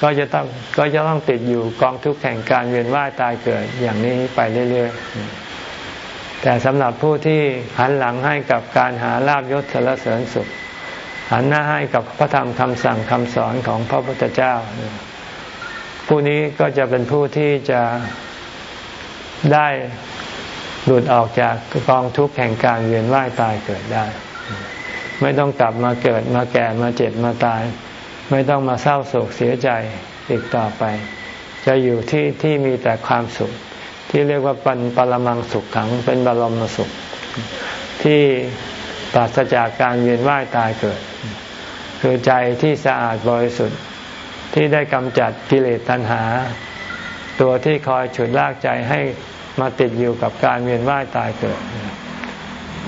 ก็จะต้องก็จะต้องติดอยู่กองทุกข์แห่งการเวียนว่ายตายเกิดอย่างนี้ไปเรื่อยๆแต่สำหรับผู้ที่หันหลังให้กับการหาลาบยศสารเสริญสุข หันหน้าให้กับพระธรรมคำสั่งคำสอนของพระพุทธเจ้า ผู้นี้ก็จะเป็นผู้ที่จะได้หลุดออกจากกองทุกข์แห่งการเวียนว่ายตายเกิดได้ ไม่ต้องกลับมาเกิดมาแก่มาเจ็บมาตาย ไม่ต้องมาเศร้าโศกเสียใจอีกต่อไป จะอยู่ที่ที่มีแต่ความสุข ที่เรียกว่าปันปรมังสุขขังเป็นบรมสุข ที่ ราศจากการเวียนว่ายตายเกิด คือใจที่สะอาดบริสุทธิ์ที่ได้กำจัดกิเลสตัณหา ตัวที่คอยฉุดลากใจให้มาติดอยู่กับการเวียนว่ายตายเกิด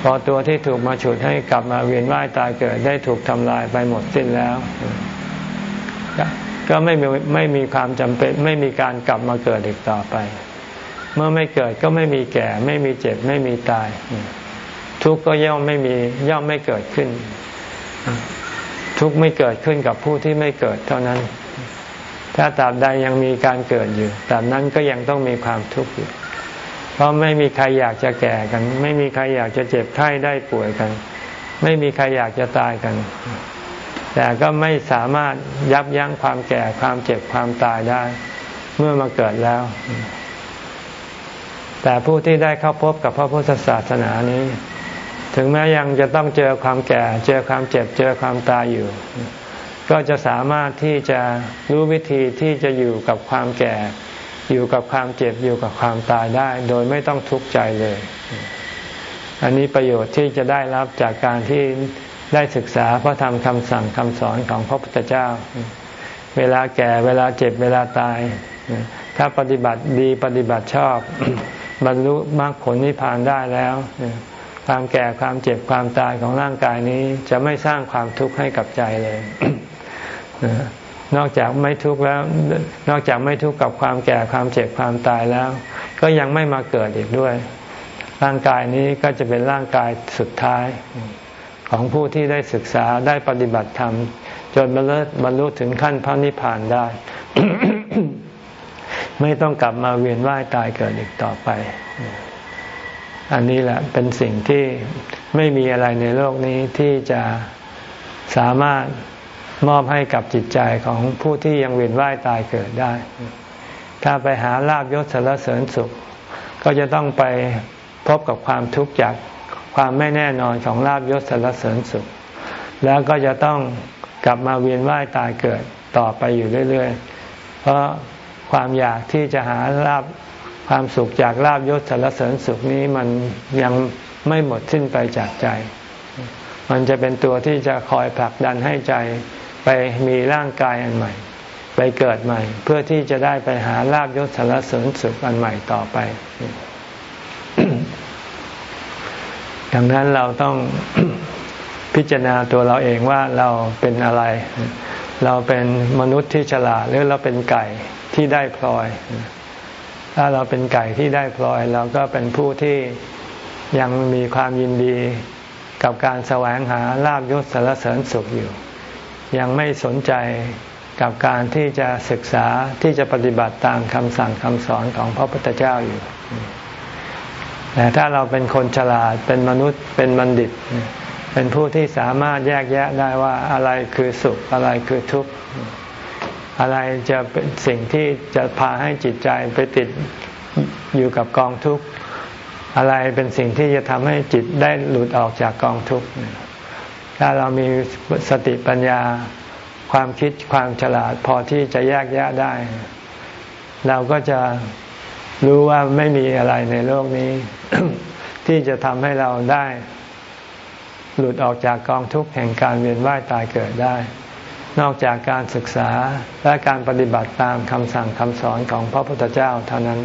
พอตัวที่ถูกมาฉุดให้กลับมาเวียนว่ายตายเกิด ได้ถูกทำลายไปหมดสิ้นแล้ว ก็ไม่มีไม่มีความจำเป็น ไม่มีการกลับมาเกิดอีกต่อไป เมื่อไม่เกิดก็ไม่มีแก่ ไม่มีเจ็บ ไม่มีตาย ทุกข์ก็ย่อมไม่มีย่อมไม่เกิดขึ้น ทุกข์ไม่เกิดขึ้นกับผู้ที่ไม่เกิดเท่านั้น ถ้าตราบใดยังมีการเกิดอยู่ตราบนั้นก็ยังต้องมีความทุกข์อยู่ เพราะไม่มีใครอยากจะแก่กัน ไม่มีใครอยากจะเจ็บไข้ได้ป่วยกัน ไม่มีใครอยากจะตายกัน แต่ก็ไม่สามารถยับยั้งความแก่ความเจ็บความตายได้ เมื่อมาเกิดแล้วแต่ผู้ที่ได้เข้าพบกับพระพุทธศาสนานี้ ถึงแม้ยังจะต้องเจอความแก่ เจอความเจ็บ เจอความตายอยู่ ก็จะสามารถที่จะรู้วิธีที่จะอยู่กับความแก่ อยู่กับความเจ็บ อยู่กับความตายได้ โดยไม่ต้องทุกข์ใจเลย อันนี้ประโยชน์ที่จะได้รับจากการที่ได้ศึกษาพระธรรมคำสั่งคำสอนของพระพุทธเจ้า เวลาแก่เวลาเจ็บเวลาตาย ถ้าปฏิบัติดีปฏิบัติชอบ บรรลุมรรคผลนิพพานได้แล้ว ความแก่ความเจ็บความตายของร่างกายนี้จะไม่สร้างความทุกข์ให้กับใจเลย นอกจากไม่ทุกข์แล้ว นอกจากไม่ทุกข์กับความแก่ความเจ็บความตายแล้ว ก็ยังไม่มาเกิดอีกด้วย ร่างกายนี้ก็จะเป็นร่างกายสุดท้าย ของผู้ที่ได้ศึกษาได้ปฏิบัติธรรมจนบรรลุบรรลุถึงขั้นพระนิพพานได้ ไม่ต้องกลับมาเวียนว่ายตายเกิดอีกต่อไป อันนี้แหละเป็นสิ่งที่ไม่มีอะไรในโลกนี้ที่จะสามารถมอบให้กับจิตใจของผู้ที่ยังเวียนว่ายตายเกิดได้ ถ้าไปหาลาบยศสารเสริญสุข ก็จะต้องไปพบกับความทุกข์จากความไม่แน่นอนของลาบยศสารเสริญสุข แล้วก็จะต้องกลับมาเวียนว่ายตายเกิดต่อไปอยู่เรื่อย ๆ เพราะความอยากที่จะหาลาบ ความสุขจากลาบยศสารเสริญสุขนี้มันยังไม่หมดสิ้นไปจากใจ มันจะเป็นตัวที่จะคอยผลักดันให้ใจไปมีร่างกายอันใหม่ ไปเกิดใหม่ เพื่อที่จะได้ไปหาลาบยศสารเสริญสุขอันใหม่ต่อไป ดังนั้นเราต้องพิจารณาตัวเราเองว่าเราเป็นอะไร เราเป็นมนุษย์ที่ฉลาดหรือเราเป็นไก่ที่ได้พลอย ถ้าเราเป็นไก่ที่ได้พลอย เราก็เป็นผู้ที่ยังมีความยินดีกับการแสวงหาลาบยศสารเสริญสุขอยู่ ยังไม่สนใจกับการที่จะศึกษาที่จะปฏิบัติตามคำสั่งคำสอนของพระพุทธเจ้าอยู่แต่ถ้าเราเป็นคนฉลาดเป็นมนุษย์เป็นบัณฑิต เป็นผู้ที่สามารถแยกแยะได้ว่าอะไรคือสุขอะไรคือทุกข์ อะไรจะเป็นสิ่งที่จะพาให้จิตใจไปติดอยู่กับกองทุกข์ อะไรเป็นสิ่งที่จะทำให้จิตได้หลุดออกจากกองทุกข์ ถ้าเรามีสติปัญญาความคิดความฉลาดพอที่จะแยกแยะได้ เราก็จะรู้ว่าไม่มีอะไรในโลกนี้ ที่จะทำให้เราได้ หลุดออกจากกองทุกข์แห่งการเวียนว่ายตายเกิดได้ นอกจากการศึกษาและการปฏิบัติตามคำสั่งคำสอนของพระพุทธเจ้าเท่านั้น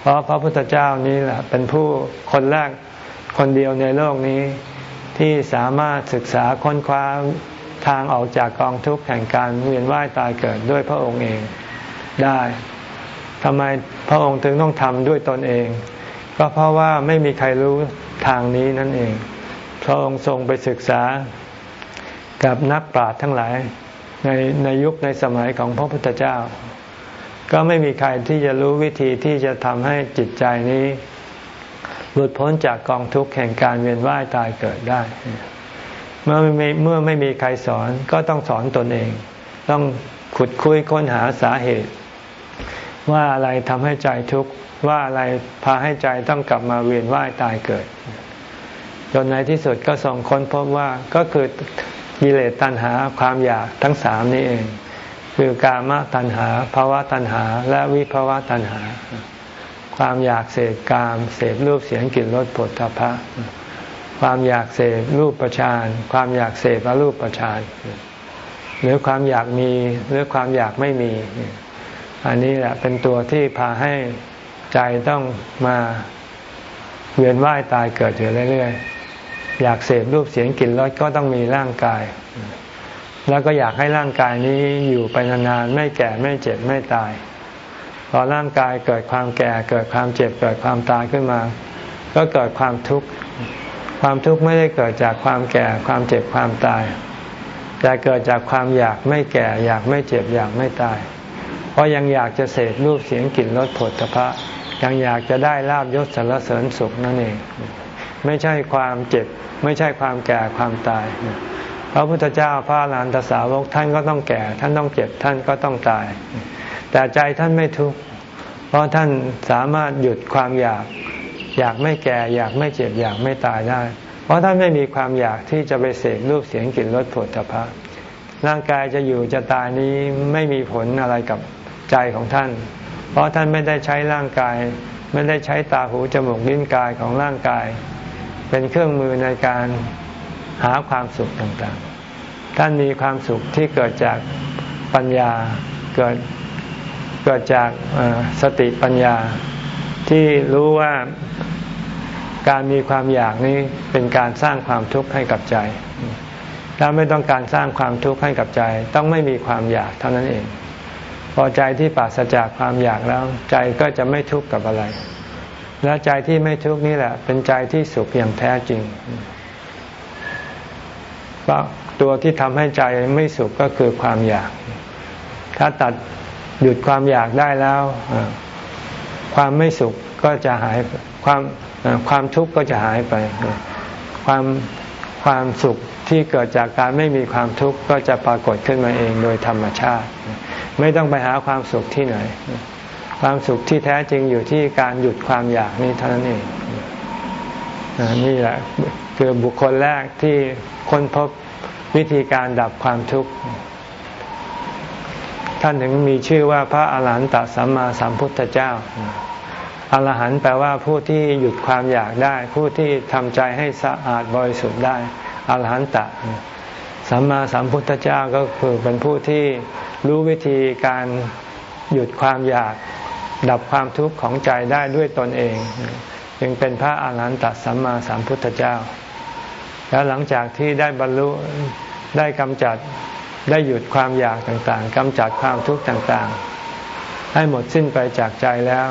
เพราะพระพุทธเจ้านี้แหละเป็นผู้คนแรกคนเดียวในโลกนี้ที่สามารถศึกษาค้นคว้าทางออกจากกองทุกข์แห่งการเวียนว่ายตายเกิดด้วยพระองค์เองได้ทำไมพระองค์ถึงต้องทำด้วยตนเอง ก็เพราะว่าไม่มีใครรู้ทางนี้นั่นเอง พระองค์ทรงไปศึกษา กับนักปราชญ์ทั้งหลายในในยุคในสมัยของพระพุทธเจ้า ก็ไม่มีใครที่จะรู้วิธีที่จะทำให้จิตใจนี้หลุดพ้นจากกองทุกข์แห่งการเวียนว่ายตายเกิดได้ เมื่อไม่เมื่อไม่มีใครสอนก็ต้องสอนตนเอง ต้องขุดคุยค้นหาสาเหตุ ว่าอะไรทำให้ใจทุกข์ว่าอะไรพาให้ใจต้องกลับมาเวียนว่ายตายเกิดจนในที่สุดก็ส่งค้นพบว่าก็คือ กิเลสตัณหาความอยากทั้งสามนี้เอง คือกามตัณหาภาวะตัณหา และวิภาวะตัณหา ความอยากเสพกาม เสพรูปเสียงกลิ่นรสผลทพะความอยากเสพรูปประชานความอยากเสพอรูปประชานหรือความอยากมีหรือความอยากไม่มี อันนี้แหละเป็นตัวที่พาให้ใจต้องมาเวียนว่ายตายเกิดอยู่เรื่อยๆ อยากเสพรูปเสียงกลิ่นรสก็ต้องมีร่างกาย แล้วก็อยากให้ร่างกายนี้อยู่ไปนานๆไม่แก่ไม่เจ็บไม่ตาย พอร่างกายเกิดความแก่เกิดความเจ็บเกิดความตายขึ้นมา ก็เกิดความทุกข์ความทุกข์ไม่ได้เกิดจากความแก่ความเจ็บความตาย แต่เกิดจากความอยากไม่แก่ อยากไม่เจ็บอยากไม่ตาย เพราะยังอยากจะเสพรูปเสียงกลิ่นรสผลพระยังอยากจะได้ลาบยศสรรเสริญสุขนั่นเอง ไม่ใช่ความเจ็บ ไม่ใช่ความแก่ความตาย พระพุทธเจ้าพระลานตสาวกท่านก็ต้องแก่ ท่านต้องเจ็บท่านก็ต้องตาย แต่ใจท่านไม่ทุกข์เพราะท่านสามารถหยุดความอยาก อยากไม่แก่ อยากไม่เจ็บอยากไม่ตายได้ เพราะท่านไม่มีความอยากที่จะไปเสกรูปเสียงกลิ่นรสผลตภะร่างกายจะอยู่จะตายนี้ไม่มีผลอะไรกับใจของท่าน เพราะท่านไม่ได้ใช้ร่างกาย ไม่ได้ใช้ตาหูจมูกลิ้นกายของร่างกาย เป็นเครื่องมือในการหาความสุขต่างๆ ท่านมีความสุขที่เกิดจากปัญญาเกิดเกิดจากสติปัญญา ที่รู้ว่าการมีความอยากนี้เป็นการสร้างความทุกข์ให้กับใจถ้าไม่ต้องการสร้างความทุกข์ให้กับใจ ต้องไม่มีความอยากเท่านั้นเอง พอใจที่ปราศจากความอยากแล้ว ใจก็จะไม่ทุกข์กับอะไร และใจที่ไม่ทุกข์นี่แหละ เป็นใจที่สุขอย่างแท้จริงเพราะตัวที่ทำให้ใจไม่สุขก็คือความอยาก ถ้าตัดหยุดความอยากได้แล้ว ความไม่สุขก็จะหายความความทุกข์ก็จะหายไป ความความสุขที่เกิดจากการไม่มีความทุกข์ก็จะปรากฏขึ้นมาเองโดยธรรมชาติ ไม่ต้องไปหาความสุขที่ไหน ความสุขที่แท้จริงอยู่ที่การหยุดความอยากนี้เท่านั้นเองนี่แหละคือบุคคลแรกที่ค้นพบวิธีการดับความทุกข์ท่านถึงมีชื่อว่าพระอาหารหันตสัมมาสัมพุทธเจ้าอรหันต์แปลว่าผู้ที่หยุดความอยากได้ ผู้ที่ทำใจให้สะอาดบริสุทธิ์ได้อรหันตะสัมมาสัมพุทธเจ้าก็คือเป็นผู้ที่รู้วิธีการหยุดความอยาก ดับความทุกข์ของใจได้ด้วยตนเอง จึงเป็นพระอาหารหันตสัมมาสัมพุทธเจ้า แล้วหลังจากที่ได้บรรลุได้กำจัดได้หยุดความอยากต่างๆกำจัดความทุกข์ต่างๆ ให้หมดสิ้นไปจากใจแล้ว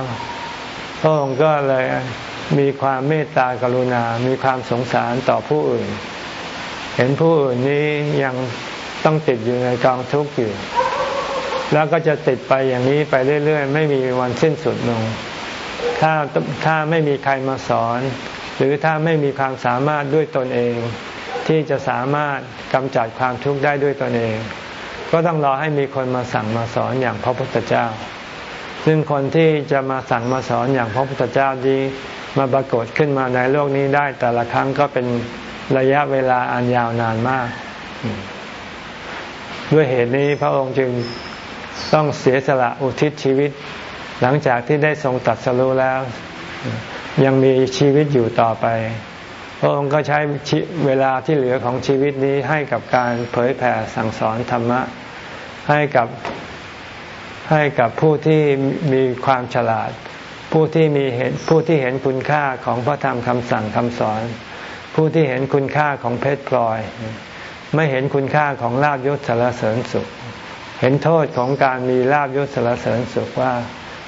พระองค์ก็เลยมีความเมตตากรุณา มีความสงสารต่อผู้อื่น เห็นผู้อื่นนี้ยังต้องติดอยู่ในกองทุกข์อยู่ แล้วก็จะติดไปอย่างนี้ไปเรื่อยๆ ไม่มีวันสิ้นสุดลง ถ้าถ้าไม่มีใครมาสอน หรือถ้าไม่มีความสามารถด้วยตนเอง ที่จะสามารถกำจัดความทุกข์ได้ด้วยตนเอง ก็ต้องรอให้มีคนมาสั่งมาสอนอย่างพระพุทธเจ้า ซึ่งคนที่จะมาสั่งมาสอนอย่างพระพุทธเจ้าดีมาปรากฏขึ้นมาในโลกนี้ได้แต่ละครั้งก็เป็นระยะเวลาอันยาวนานมาก ด้วยเหตุนี้พระองค์จึง ต้องเสียสละอุทิศชีวิต หลังจากที่ได้ทรงตัดสรู้แล้ว ยังมีชีวิตอยู่ต่อไป พระองค์ก็ใช้เวลาที่เหลือของชีวิตนี้ให้กับการเผยแผ่สั่งสอนธรรมะ ให้กับให้กับผู้ที่มีความฉลาด ผู้ที่มีเห็นผู้ที่เห็นคุณค่าของพระธรรมคำสั่งคำสอน ผู้ที่เห็นคุณค่าของเพชรพลอย ไม่เห็นคุณค่าของลาบยศสารเสริญสุข เห็นโทษของการมีลาบยศสารเสริญสุขว่า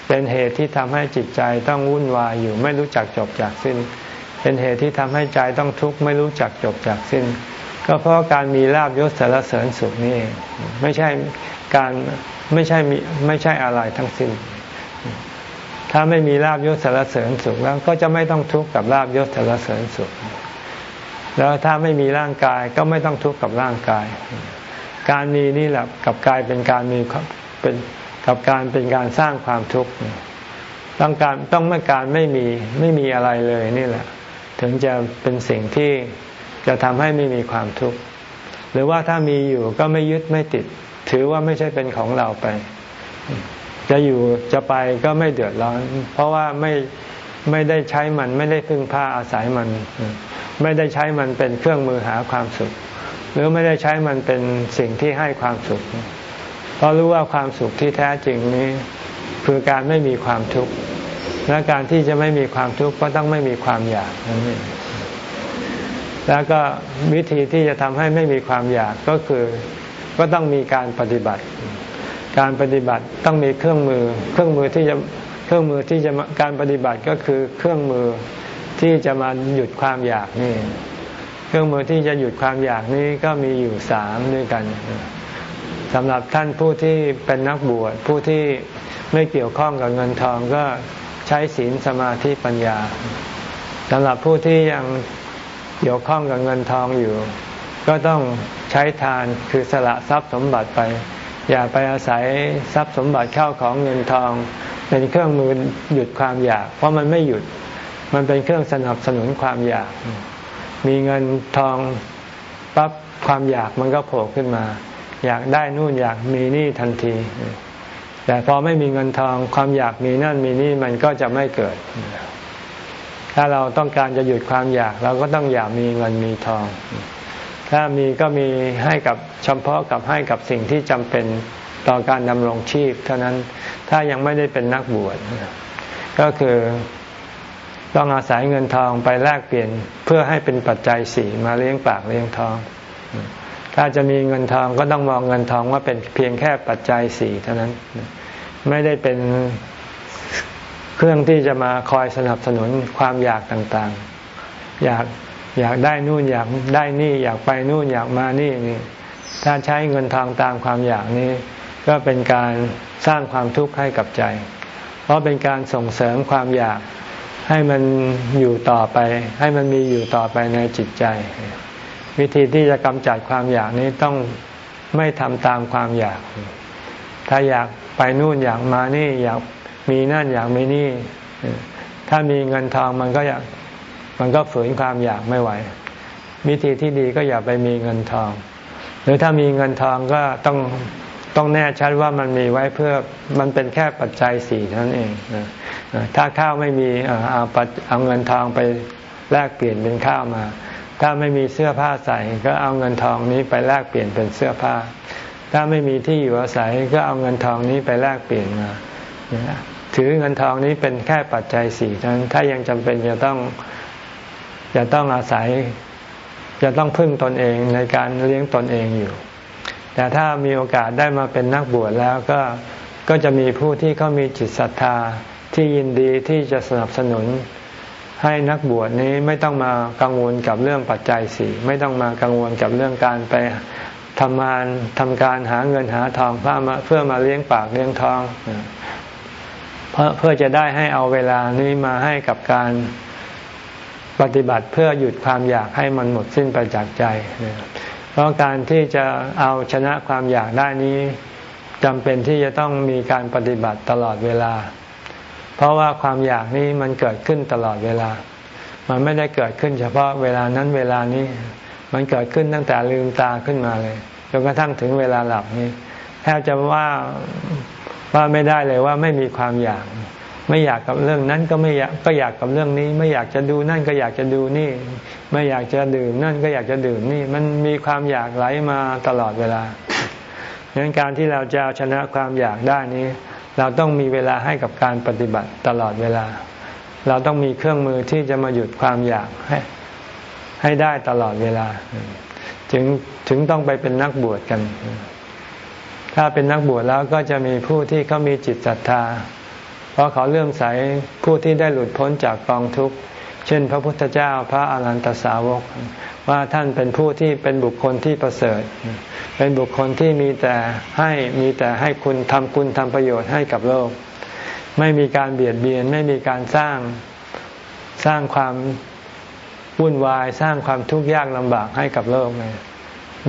เป็นเหตุที่ทำให้จิตใจต้องวุ่นวายอยู่ไม่รู้จักจบจากสิ้น เป็นเหตุที่ทำให้ใจต้องทุกข์ไม่รู้จักจบจากสิ้น ก็เพราะการมีลาบยศสารเสริญสุขนี่เองไม่ใช่การไม่ใช่มีไม่ใช่อะไรทั้งสิ้น ถ้าไม่มีลาบยศสารเสริญสุขแล้วก็จะไม่ต้องทุกข์กับลาบยศสารเสริญสุข แล้วถ้าไม่มีร่างกายก็ไม่ต้องทุกข์กับร่างกาย การมีนี่แหละกับกายเป็นการมีเป็นกับการเป็นการสร้างความทุกข์ต้องการต้องไม่การไม่มีไม่มีอะไรเลยนี่แหละ ถึงจะเป็นสิ่งที่จะทำให้ไม่มีความทุกข์หรือว่าถ้ามีอยู่ก็ไม่ยึดไม่ติด ถือว่าไม่ใช่เป็นของเราไป จะอยู่จะไปก็ไม่เดือดร้อน เพราะว่าไม่ไม่ได้ใช้มันไม่ได้พึ่งพาอาศัยมัน ไม่ได้ใช้มันเป็นเครื่องมือหาความสุข หรือไม่ได้ใช้มันเป็นสิ่งที่ให้ความสุข เพราะรู้ว่าความสุขที่แท้จริงนี้ คือการไม่มีความทุกข์และการที่จะไม่มีความทุกข์ก็ต้องไม่มีความอยากนั่นเองแล้วก็วิธีที่จะทำให้ไม่มีความอยากก็คือก็ต้องมีการปฏิบัติ การปฏิบัติต้องมีเครื่องมือ เครื่องมือที่จะเครื่องมือที่จะการปฏิบัติก็คือเครื่องมือที่จะมาหยุดความอยากนี่ เครื่องมือที่จะหยุดความอยากนี้ก็มีอยู่สามด้วยกันสำหรับท่านผู้ที่เป็นนักบวชผู้ที่ไม่เกี่ยวข้องกับเงินทองก็ใช้ศีลสมาธิปัญญาสำหรับผู้ที่ยังเกี่ยวข้องกับเงินทองอยู่ ก็ต้องใช้ทานคือสละทรัพย์สมบัติไป อย่าไปอาศัยทรัพย์สมบัติเข้าของเงินทอง เป็นเครื่องมือหยุดความอยาก เพราะมันไม่หยุดมันเป็นเครื่องสนับสนุนความอยาก มีเงินทองปั๊บความอยากมันก็โผล่ขึ้นมา อยากได้นู่นอยากมีนี่ทันที แต่พอไม่มีเงินทองความอยากมีนั่นมีนี่มันก็จะไม่เกิด ถ้าเราต้องการจะหยุดความอยากเราก็ต้องอยากมีเงินมีทอง ถ้ามีก็มีให้กับเฉพาะกับให้กับสิ่งที่จำเป็นต่อการดำรงชีพ เท่านั้นถ้ายังไม่ได้เป็นนักบวชก็คือ ต้องอาศัยเงินทองไปแลกเปลี่ยนเพื่อให้เป็นปัจจัยสี่มาเลี้ยงปากเลี้ยงท้อง ถ้าจะมีเงินทองก็ต้องมองเงินทองว่าเป็นเพียงแค่ปัจจัยสี่เท่านั้น ไม่ได้เป็นเครื่องที่จะมาคอยสนับสนุนความอยากต่างๆ อยากอยากได้นู่นอยากได้นี่ อยากไปนู่นอยากมานี่นี่ ถ้าใช้เงินทองตามความอยากนี้ ก็เป็นการสร้างความทุกข์ให้กับใจ เพราะเป็นการส่งเสริมความอยาก ให้มันอยู่ต่อไป ให้มันมีอยู่ต่อไปในจิตใจ วิธีที่จะกำจัดความอยากนี้ต้องไม่ทำตามความอยาก ถ้าอยากไปนู่นอยากมานี่อยากมีนั่นอยากมีนี่ ถ้ามีเงินทองมันก็อยากมันก็ฝืนความอยากไม่ไหว วิธีที่ดีก็อย่าไปมีเงินทอง หรือถ้ามีเงินทองก็ต้องต้องแน่ชัดว่ามันมีไว้เพื่อมันเป็นแค่ปัจจัยสี่เท่านั้นเอง ถ้าข้าวไม่มีเอาเอาเงินทองไปแลกเปลี่ยนเป็นข้าวมา ถ้าไม่มีเสื้อผ้าใส่ก็เอาเงินทองนี้ไปแลกเปลี่ยนเป็นเสื้อผ้า ถ้าไม่มีที่อยู่อาศัยก็เอาเงินทองนี้ไปแลกเปลี่ยนมาถือเงินทองนี้เป็นแค่ปัจจัยสี่เท่านั้นถ้ายังจำเป็นจะต้องจะต้องอาศัยจะต้องพึ่งตนเองในการเลี้ยงตนเองอยู่ แต่ถ้ามีโอกาสได้มาเป็นนักบวชแล้วก็ก็จะมีผู้ที่เขามีจิตศรัทธา ที่ยินดีที่จะสนับสนุน ให้นักบวชนี้ไม่ต้องมากังวลกับเรื่องปัจจัยสี่ไม่ต้องมากังวลกับเรื่องการไปทำงานทำการหาเงินหาทองเพื่อมาเพื่อมาเลี้ยงปากเลี้ยงท้องเพื่อเพื่อจะได้ให้เอาเวลานี้มาให้กับการปฏิบัติเพื่อหยุดความอยากให้มันหมดสิ้นไปจากใจ เพราะการที่จะเอาชนะความอยากได้นี้จำเป็นที่จะต้องมีการปฏิบัติตลอดเวลา เพราะว่าความอยากนี้มันเกิดขึ้นตลอดเวลา มันไม่ได้เกิดขึ้นเฉพาะเวลานั้นเวลานี้ มันเกิดขึ้นตั้งแต่ลืมตาขึ้นมาเลยจนกระทั่งถึงเวลาหลับนี้แทบจะว่าว่าไม่ได้เลยว่าไม่มีความอยาก ไม่อยากกับเรื่องนั้นก็ไม่อยากก็อยากกับเรื่องนี้ ไม่อยากจะดูนั่นก็อยากจะดูนี่ ไม่อยากจะดื่มนั่นก็อยากจะดื่มนี่ มันมีความอยากไหลมาตลอดเวลาดังนั้นการที่เราจะชนะความอยากได้นี้ เราต้องมีเวลาให้กับการปฏิบัติตลอดเวลา เราต้องมีเครื่องมือที่จะมาหยุดความอยากให้ให้ได้ตลอดเวลา ถึงถึงต้องไปเป็นนักบวชกัน ถ้าเป็นนักบวชแล้วก็จะมีผู้ที่เขามีจิตศรัทธา เพราะเขาเลื่อมใสผู้ที่ได้หลุดพ้นจากกองทุกข์เช่น พระพุทธเจ้าพระอารันตสาวก ว่าท่านเป็นผู้ที่เป็นบุคคลที่ประเสริฐ เป็นบุคคลที่มีแต่ให้มีแต่ให้คุณทำคุณทำประโยชน์ให้กับโลก ไม่มีการเบียดเบียน ไม่มีการสร้างสร้างความวุ่นวาย สร้างความทุกข์ยากลำบากให้กับโลกเลย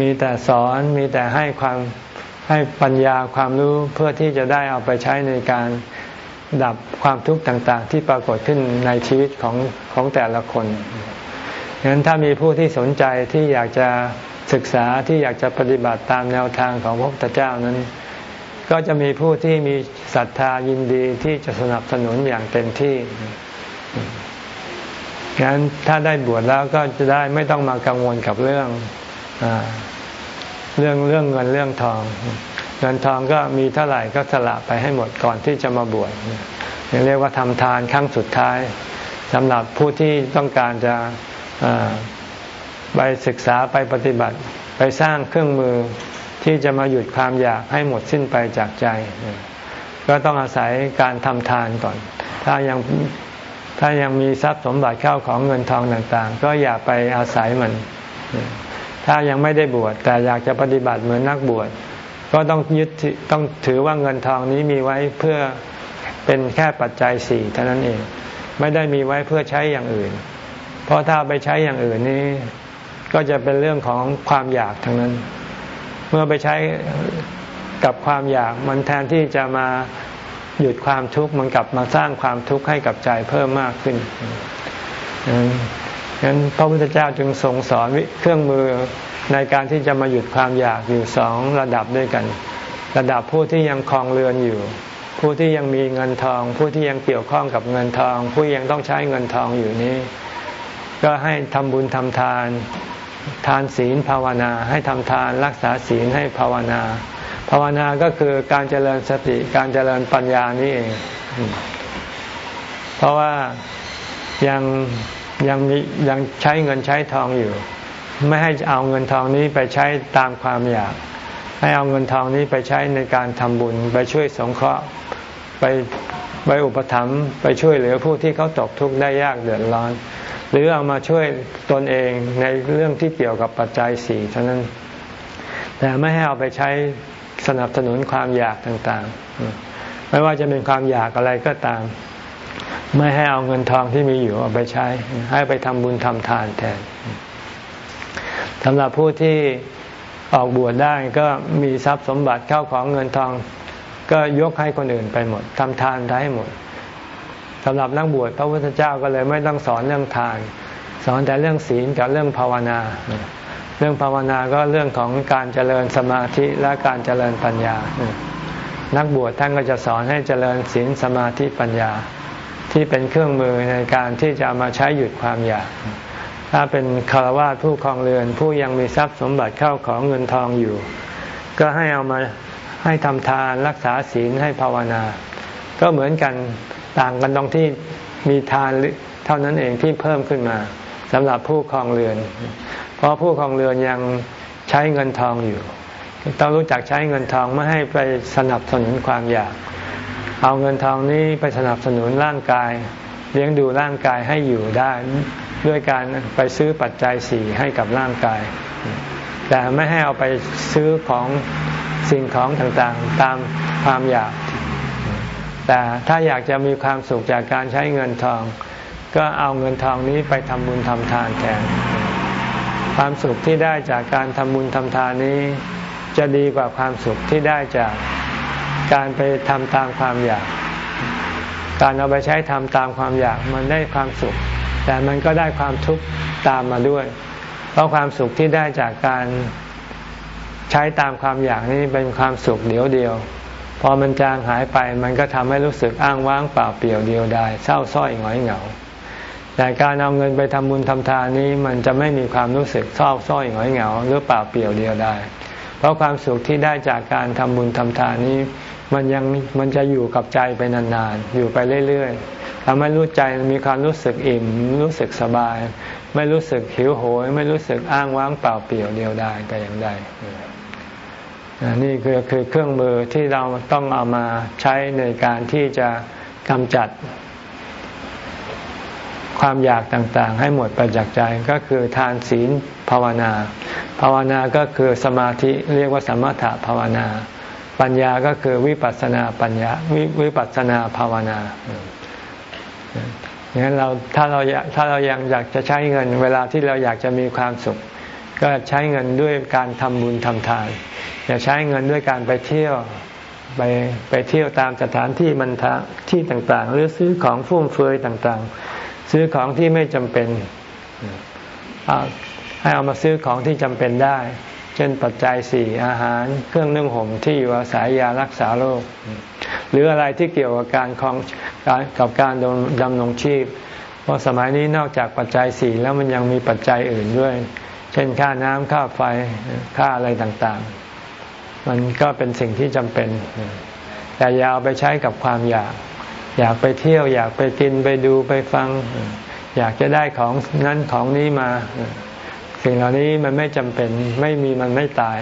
มีแต่สอนมีแต่ให้ความให้ปัญญาความรู้เพื่อที่จะได้เอาไปใช้ในการดับความทุกข์ต่าง ๆ ที่ปรากฏขึ้นในชีวิตของของแต่ละคนฉะนั้นถ้ามีผู้ที่สนใจที่อยากจะ ศึกษาที่อยากจะปฏิบัติตามแนวทางของพระพุทธเจ้านั้น ก็จะมีผู้ที่มีศรัทธายินดีที่จะสนับสนุนอย่างเต็มที่งั้นถ้าได้บวชแล้วก็จะได้ไม่ต้องมากังวลกับเรื่องอเรื่องเรื่องเงินเรื่องทอง เงินทองก็มีเท่าไหร่ก็สละไปให้หมดก่อนที่จะมาบวชเรียกว่าทำทานครั้งสุดท้ายสำหรับผู้ที่ต้องการจะ ไปศึกษาไปปฏิบัติ ไปสร้างเครื่องมือที่จะมาหยุดความอยากให้หมดสิ้นไปจากใจ ก็ต้องอาศัยการทำทานก่อน ถ้ายังถ้ายังมีทรัพย์สมบัติเข้าของเงินทองต่างๆ ก็อย่าไปอาศัยมัน ถ้ายังไม่ได้บวชแต่อยากจะปฏิบัติเหมือนนักบวชก็ต้องยึดต้องถือว่าเงินทองนี้มีไว้เพื่อเป็นแค่ปัจจัยสี่เท่านั้นเอง ไม่ได้มีไว้เพื่อใช้อย่างอื่น เพราะถ้าไปใช้อย่างอื่นนี้ ก็จะเป็นเรื่องของความอยากทั้งนั้น เมื่อไปใช้กับความอยากมันแทนที่จะมาหยุดความทุกข์มันกลับมาสร้างความทุกข์ให้กับใจเพิ่มมากขึ้นฉะนั้นพระพุทธเจ้าจึงทรงสอนเครื่องมือในการที่จะมาหยุดความอยากอยู่สองระดับด้วยกัน ระดับผู้ที่ยังคลองเรือนอยู่ ผู้ที่ยังมีเงินทอง ผู้ที่ยังเกี่ยวข้องกับเงินทอง ผู้ยังต้องใช้เงินทองอยู่นี้ ก็ให้ทำบุญทำทาน ทานศีลภาวนา ให้ทำทานรักษาศีลให้ภาวนา ภาวนาก็คือการเจริญสติการเจริญปัญญานี่เอง เพราะว่ายังยังมียังใช้เงินใช้ทองอยู่ ไม่ให้เอาเงินทองนี้ไปใช้ตามความอยาก ให้เอาเงินทองนี้ไปใช้ในการทำบุญ ไปช่วยสงเคราะห์ไปไปอุปถัมภ์ไปช่วยเหลือผู้ที่เขาตกทุกข์ได้ยากเดือดร้อน หรือเอามาช่วยตนเองในเรื่องที่เกี่ยวกับปัจจัยสี่เท่านั้น แต่ไม่ให้เอาไปใช้สนับสนุนความอยากต่างๆ ไม่ว่าจะเป็นความอยากอะไรก็ตาม ไม่ให้เอาเงินทองที่มีอยู่เอาไปใช้ ให้ไปทำบุญทำทานแทนสำหรับผู้ที่ออกบวชได้ก็มีทรัพย์สมบัติเข้าของเงินทอง ก็ยกให้คนอื่นไปหมดทำทานได้หมด สำหรับนักบวชพระพุทธเจ้าก็เลยไม่ต้องสอนเรื่องทาน สอนแต่เรื่องศีลกับเรื่องภาวนา เรื่องภาวนาก็เรื่องของการเจริญสมาธิและการเจริญปัญญา นักบวชท่านก็จะสอนให้เจริญศีลสมาธิปัญญา ที่เป็นเครื่องมือในการที่จะมาใช้หยุดความอยากถ้าเป็นคารวะผู้ครองเรือน ผู้ยังมีทรัพย์สมบัติเข้าของเงินทองอยู่ ก็ให้เอามาให้ทำทานรักษาศีลให้ภาวนา ก็เหมือนกันต่างกันตรงที่มีทานเท่านั้นเองที่เพิ่มขึ้นมาสำหรับผู้ครองเรือน เพราะผู้ครองเรือนยังใช้เงินทองอยู่ ต้องรู้จักใช้เงินทองไม่ให้ไปสนับสนุนความอยาก เอาเงินทองนี้ไปสนับสนุนร่างกาย เลี้ยงดูร่างกายให้อยู่ได้ ด้วยการไปซื้อปัจจัยสี่ให้กับร่างกาย แต่ไม่ให้เอาไปซื้อของสิ่งของต่างๆ ตามความอยาก แต่ถ้าอยากจะมีความสุขจากการใช้เงินทอง ก็เอาเงินทองนี้ไปทำบุญทำทานแทน ความสุขที่ได้จากการทำบุญทำทานนี้ จะดีกว่าความสุขที่ได้จากการไปทำตามความอยาก การเอาไปใช้ทำตามความอยากมันได้ความสุข แต่มันก็ได้ความทุกข์ตามมาด้วย เพราะความสุขที่ได้จากการใช้ตามความอยากนี้เป็นความสุขเดียวเดียว พอมันจางหายไปมันก็ทำให้รู้สึกอ้างว้างเปล่าเปลี่ยวเดียวดายเศร้าส้อยหงอยเหงาแต่การเอาเงินไปทำบุญทำทานนี้มันจะไม่มีความรู้สึกเศร้าส้อยหงอยเหงาหรือเปล่าเปลี่ยวเดียวได้เพราะความสุขที่ได้จากการทำบุญทำทานนี้ มันยังมันจะอยู่กับใจไปนานๆ อยู่ไปเรื่อยๆทำให้รู้ใจมีความรู้สึกอิ่ม รู้สึกสบาย ไม่รู้สึกหิวโหย ไม่รู้สึกอ้างว้างเปล่าเปลี่ยวเดียวได้แต่อย่างใด นี่คือคือเครื่องมือที่เราต้องเอามาใช้ในการที่จะกำจัด ความอยากต่างๆ ให้หมดไปจากใจก็คือทานศีลภาวนา ภาวนาก็คือสมาธิเรียกว่าสมถะภาวนา ปัญญาก็คือวิปัสสนาปัญญาวิวิปัสสนาภาวนาอย่างนั้นเราถ้าเราถ้าเรายังอยากจะใช้เงิน เวลาที่เราอยากจะมีความสุข ก็ใช้เงินด้วยการทำบุญทำทาน อย่าใช้เงินด้วยการไปเที่ยวไปไปเที่ยวตามสถานที่มันที่ต่างๆ หรือซื้อของฟุ่มเฟือยต่างๆ ซื้อของที่ไม่จำเป็นให้เอามาซื้อของที่จำเป็นได้ เช่นปัจจัยสี่อาหาร เครื่องนึ่งห่มที่อยู่อาศัยยารักษาโรค หรืออะไรที่เกี่ยวกับการของกับการดำรงชีพ เพราะสมัยนี้นอกจากปัจจัยสี่แล้วมันยังมีปัจจัยอื่นด้วย เช่นค่าน้ำค่าไฟค่าอะไรต่างๆ มันก็เป็นสิ่งที่จำเป็น แต่อย่าเอาไปใช้กับความอยาก อยากไปเที่ยว อยากไปกินไปดูไปฟัง อยากจะได้ของนั้นของนี้มา สิ่งเหล่านี้มันไม่จำเป็นไม่มีมันไม่ตาย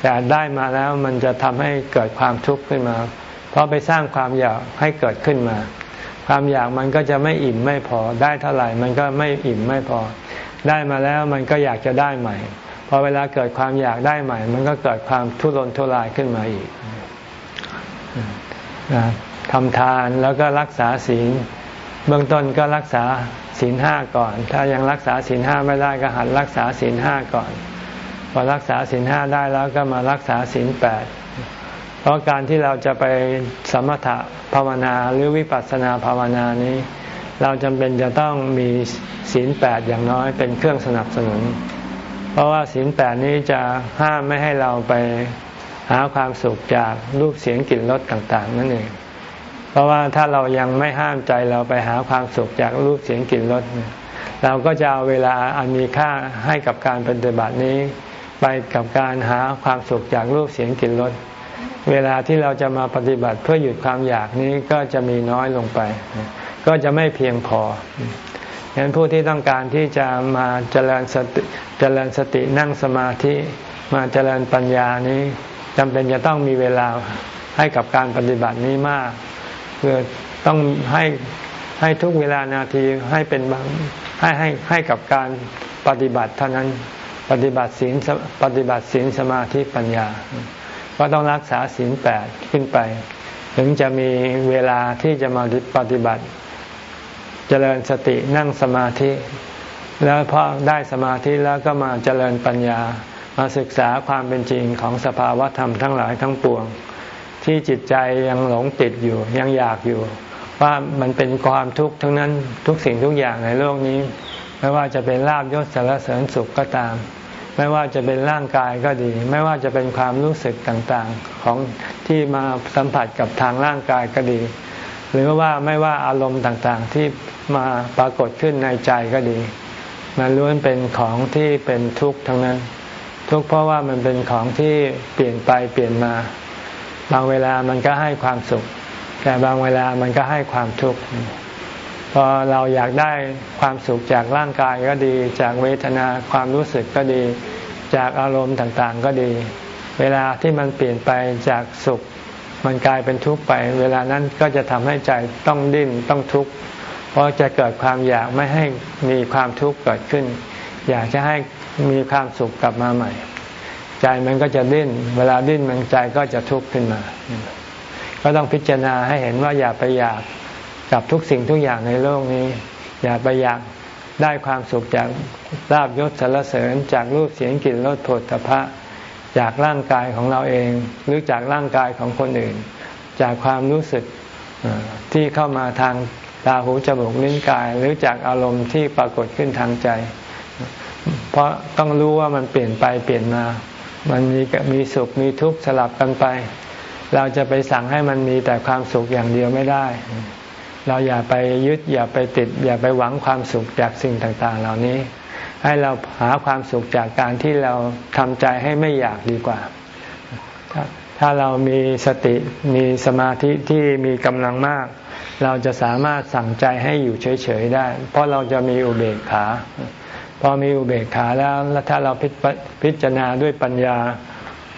แต่ได้มาแล้วมันจะทำให้เกิดความทุกข์ขึ้นมา เพราะไปสร้างความอยากให้เกิดขึ้นมาความอยากมันก็จะไม่อิ่มไม่พอได้เท่าไหร่ มันก็ไม่อิ่มไม่พอ ได้มาแล้วมันก็อยากจะได้ใหม่ อเวลาเกิดความอยากได้ใหม่ มันก็เกิดความทุรนทุรายขึ้นมาอีกทำทานแล้วก็รักษาศีล เบื้องต้นก็รักษาศีลห้าก่อน ถ้ายังรักษาศีลห้าไม่ได้ก็หัดรักษาศีลห้าก่อนพอรักษาศีลห้าได้แล้วก็มารักษาศีลแปดเพราะการที่เราจะไปสมถะภาวนาหรือวิปัสสนาภาวนานี้ เราจำเป็นจะต้องมีศีลแปดอย่างน้อยเป็นเครื่องสนับสนุน เพราะว่าศีลแปดนี้จะห้ามไม่ให้เราไปหาความสุขจากรูปเสียงกลิ่นรสต่าง ๆ นั่นเอง เพราะว่าถ้าเรายังไม่ห้ามใจเราไปหาความสุขจากรูปเสียงกลิ่นรสเราก็จะเอาเวลาอันมีค่าให้กับการปฏิบัตินี้ ไปกับการหาความสุขจากรูปเสียงกลิ่นรสเวลาที่เราจะมาปฏิบัติเพื่อหยุดความอยากนี้ก็จะมีน้อยลงไป ก็จะไม่เพียงพอ ฉะนั้นผู้ที่ต้องการที่จะมาเจริญสติเจริญสตินั่งสมาธิมาเจริญปัญญานี้จำเป็นจะต้องมีเวลาให้กับการปฏิบัตินี้มากคือต้องให้ให้ทุกเวลานาทีให้เป็นให้ให้ให้กับการปฏิบัติเท่านั้นปฏิบัติศีลปฏิบัติศีลสมาธิปัญญา ก็ต้องรักษาศีลแปดขึ้นไป ถึงจะมีเวลาที่จะมาปฏิบัติ เจริญสตินั่งสมาธิ แล้วพอได้สมาธิแล้วก็มาเจริญปัญญา มาศึกษาความเป็นจริงของสภาวะธรรมทั้งหลายทั้งปวง ที่จิตใจยังหลงติดอยู่ยังอยากอยู่ ว่ามันเป็นความทุกข์ทั้งนั้นทุกสิ่งทุกอย่างในโลกนี้ ไม่ว่าจะเป็นลาบยศสารเสริญสุขก็ตามไม่ว่าจะเป็นร่างกายก็ดี ไม่ว่าจะเป็นความรู้สึกต่างๆ ของที่มาสัมผัสกับทางร่างกายก็ดี หรือว่าไม่ว่าอารมณ์ต่างๆ ที่มาปรากฏขึ้นในใจก็ดี มันล้วนเป็นของที่เป็นทุกข์ทั้งนั้น ทุกข์เพราะว่ามันเป็นของที่เปลี่ยนไปเปลี่ยนมา บางเวลามันก็ให้ความสุข แต่บางเวลามันก็ให้ความทุกข์พอเราอยากได้ความสุขจากร่างกายก็ดี จากเวทนาความรู้สึกก็ดี จากอารมณ์ต่างๆก็ดี เวลาที่มันเปลี่ยนไปจากสุข มันกลายเป็นทุกข์ไป เวลานั้นก็จะทำให้ใจต้องดิ้นต้องทุกข์เพราะจะเกิดความอยากไม่ให้มีความทุกข์เกิดขึ้น อยากจะให้มีความสุขกลับมาใหม่ ใจมันก็จะดิ้น เวลาดิ้นมันใจก็จะทุกข์ขึ้นมา ก็ต้องพิจารณาให้เห็นว่าอย่าไปอยากกับทุกสิ่งทุกอย่างในโลกนี้ อย่าไปอยากได้ความสุขจากลาบยศสารเสริญจากรูปเสียงกลิ่นรสผลตภะ จากร่างกายของเราเอง หรือจากร่างกายของคนอื่น จากความรู้สึกที่เข้ามาทางตาหูจมูกลิ้นกาย หรือจากอารมณ์ที่ปรากฏขึ้นทางใจ เพราะต้องรู้ว่ามันเปลี่ยนไปเปลี่ยนมา มันมีมีสุขมีทุกข์สลับกันไป เราจะไปสั่งให้มันมีแต่ความสุขอย่างเดียวไม่ได้ เราอย่าไปยึดอย่าไปติด อย่าไปหวังความสุขจากสิ่งต่างๆ เหล่านี้ ให้เราหาความสุขจากการที่เราทำใจให้ไม่อยากดีกว่า ถ้าเรามีสติมีสมาธิที่มีกำลังมาก เราจะสามารถสั่งใจให้อยู่เฉยๆได้ เพราะเราจะมีอุเบกขา พอมีอุเบกขาแล้วแล้วถ้าเราพิจารณาด้วยปัญญา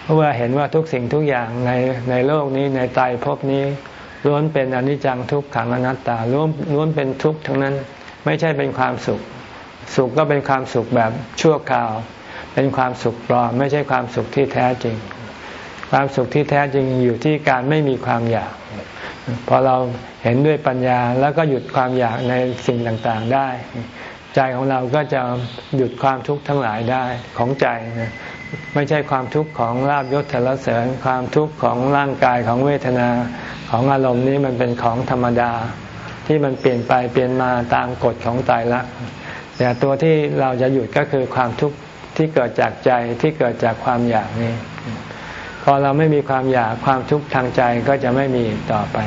เพราะว่าเห็นว่าทุกสิ่งทุกอย่างในในโลกนี้ในใจภพนี้ล้วนเป็นอนิจจังทุกขังอนัตตาล้วนล้วนเป็นทุกข์ทั้งนั้น ไม่ใช่เป็นความสุข สุขก็เป็นความสุขแบบชั่วคราว เป็นความสุขปลอมไม่ใช่ความสุขที่แท้จริง ความสุขที่แท้จริงอยู่ที่การไม่มีความอยาก พอเราเห็นด้วยปัญญาแล้วก็หยุดความอยากในสิ่งต่างๆได้ ใจของเราก็จะหยุดความทุกข์ทั้งหลายได้ของใจไม่ใช่ความทุกข์ของลาบยศสรรเสริญ ความทุกข์ของร่างกายของเวทนาของอารมณ์นี้มันเป็นของธรรมดาที่มันเปลี่ยนไปเปลี่ยนมาตามกฎของตายรัก แต่ตัวที่เราจะหยุดก็คือความทุกข์ที่เกิดจากใจที่เกิดจากความอยากนี้ พอเราไม่มีความอยากความทุกข์ทางใจก็จะไม่มีอีกต่อไป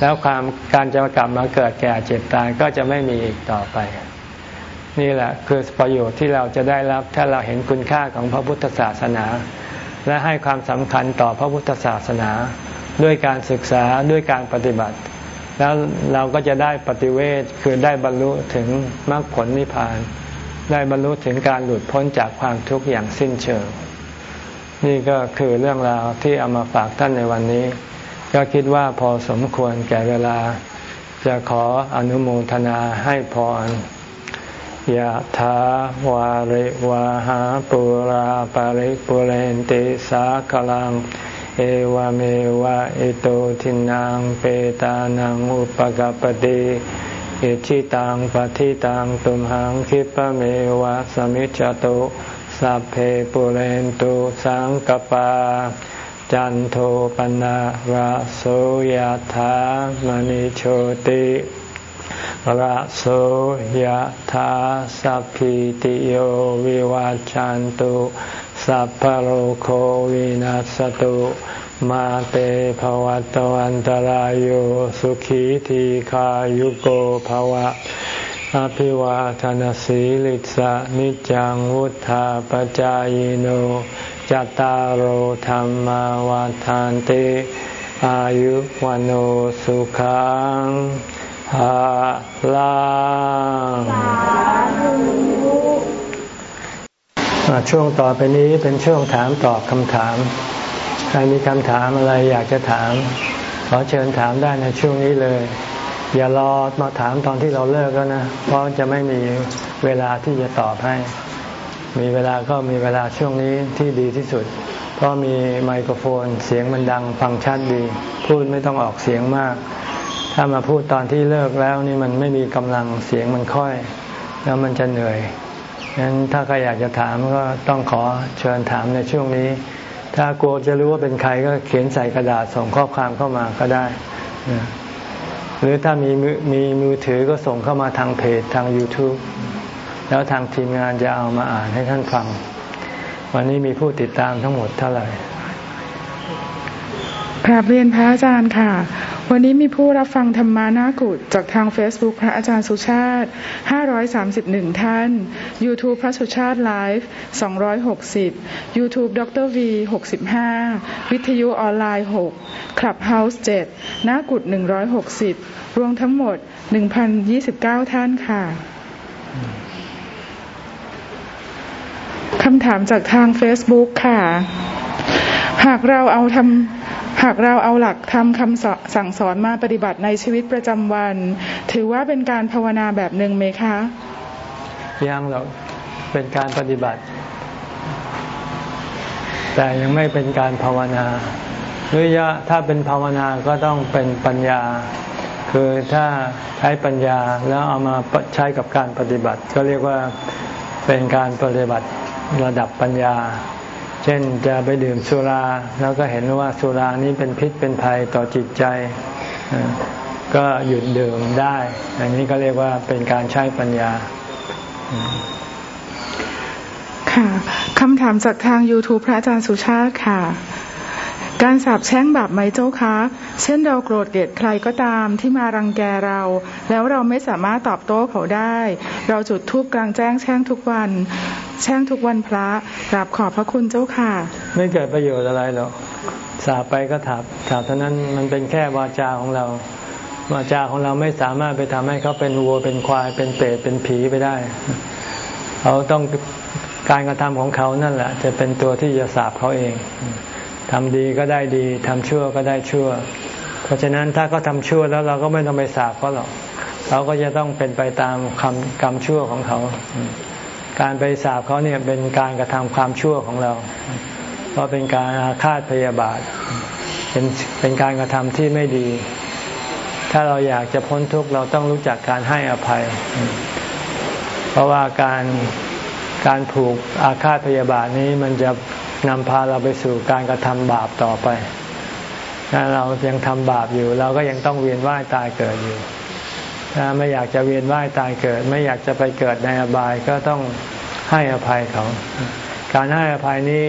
แล้วความการจะกลับมาเกิดแก่เจ็บตายก็จะไม่มีอีกต่อไป นี่แหละคือประโยชน์ที่เราจะได้รับถ้าเราเห็นคุณค่าของพระพุทธศาสนา และให้ความสำคัญต่อพระพุทธศาสนา ด้วยการศึกษาด้วยการปฏิบัติ แล้วเราก็จะได้ปฏิเวทคือได้บรรลุถึงมรรคผลนิพพาน ได้บรรลุถึงการหลุดพ้นจากความทุกข์อย่างสิ้นเชิง นี่ก็คือเรื่องราวที่เอามาฝากท่านในวันนี้ ก็คิดว่าพอสมควรแก่เวลา จะขออนุโมทนาให้พรยะถาวาริวาหาปุราปาริปุเรนติสากลัง เอวเมวะอิโตทินังเปตานังอุปกปติอิชิตังปฏิตังตุมหังคิปะเมวะสมิจจตุสัพเพปุเรนตุสังกปา จันโทปนะระโสยธามณิโชติ ระโสยธาสัพพิติโยวิวาจันตุสัพพโรโควินัสตุมาเตภวัตวันตรโยสุขีทีขายุโกภวะ อภิวาทานสีลิสะนิจังวุธาปจายโนจตารโหธรรมวาทานติอายุวันโอสุขัง ฮาลังช่วงต่อไปนี้เป็นช่วงถามตอบคำถาม ใครมีคำถามอะไรอยากจะถาม ขอเชิญถามได้ในช่วงนี้เลย อย่ารอมาถามตอนที่เราเลิกแล้วนะ เพราะจะไม่มีเวลาที่จะตอบให้ มีเวลาก็มีเวลาช่วงนี้ที่ดีที่สุด เพราะมีไมโครโฟนเสียงมันดังฟังชัดดี พูดไม่ต้องออกเสียงมาก ถ้ามาพูดตอนที่เลิกแล้วนี่มันไม่มีกำลังเสียงมันค่อย แล้วมันจะเหนื่อยงั้นถ้าใครอยากจะถามก็ต้องขอเชิญถามในช่วงนี้ ถ้ากลัวจะรู้ว่าเป็นใครก็เขียนใส่กระดาษส่งข้อความเข้ามาก็ได้ หรือถ้ามีมีมือถือก็ส่งเข้ามาทางเพจทาง YouTube แล้วทางทีมงานจะเอามาอ่านให้ท่านฟัง วันนี้มีผู้ติดตามทั้งหมดเท่าไหร่กราบเรียนพระอาจารย์ค่ะ วันนี้มีผู้รับฟังธรรมานากุฏจากทาง Facebook พระอาจารย์สุชาติ 531 ท่าน YouTube พระสุชาติไลฟ์260 YouTube ดร V 65 วิทยุออนไลน์ 6 Clubhouse 7นากุฏ160 รวมทั้งหมด 1,029 ท่านค่ะคำถามจากทาง Facebook ค่ะ หากเราเอาทำ หากเราเอาหลักทำคำสั่งสอนมาปฏิบัติในชีวิตประจำวัน ถือว่าเป็นการภาวนาแบบหนึ่งไหมคะ ยังหรอกเป็นการปฏิบัติ แต่ยังไม่เป็นการภาวนาหรือยะถ้าเป็นภาวนาก็ต้องเป็นปัญญา คือถ้าใช้ปัญญาแล้วเอามาใช้กับการปฏิบัติ ก็เรียกว่าเป็นการปฏิบัติระดับปัญญา เช่นจะไปดื่มสุรา แล้วก็เห็นว่าสุรานี้เป็นพิษเป็นภัยต่อจิตใจ ก็หยุดดื่มได้ อันนี้ก็เรียกว่าเป็นการใช้ปัญญา ค่ะคำถามจากทาง YouTube พระอาจารย์สุชาติค่ะ การสาบแช่งแบบไหมเจ้าคะ เช่นเราโกรธเกลียดใครก็ตามที่มารังแกเรา แล้วเราไม่สามารถตอบโต้เขาได้ เราจุดทูบกลางแจ้งแช่งทุกวัน แช่งทุกวันพระกราบขอบพระคุณเจ้าค่ะ ไม่เกิดประโยชน์อะไรหรอกสาบไปก็ถาบถาบเท่านั้นมันเป็นแค่วาจาของเรา วาจาของเราไม่สามารถไปทำให้เขาเป็นวัวเป็นควายเป็นเปรตเป็นผีไปได้ เขาต้องการกระทำของเขานั่นแหละ จะเป็นตัวที่จะสาบเขาเอง ทำดีก็ได้ดีทำชั่วก็ได้ชั่ว เพราะฉะนั้นถ้าเขาทาชั่วแล้วเราก็ไม่ต้องไปสาบเขาหรอกเขาก็จะต้องเป็นไปตามคำกรรมชั่วของเขา การไปสาบเขาเนี่ยเป็นการกระทำความชั่วของเรา เพราะเป็นการอาฆาตพยาบาท เป็นเป็นการกระทำที่ไม่ดี ถ้าเราอยากจะพ้นทุกข์เราต้องรู้จักการให้อภัย เพราะว่าการการผูกอาฆาตพยาบาทนี้มันจะ นำพาเราไปสู่การกระทำบาปต่อไป ถ้าเรายังทำบาปอยู่ เราก็ยังต้องเวียนว่ายตายเกิดอยู่ ถ้าไม่อยากจะเวียนว่ายตายเกิด ไม่อยากจะไปเกิดในอบายก็ต้องให้อภัยเขา การให้อภัยนี้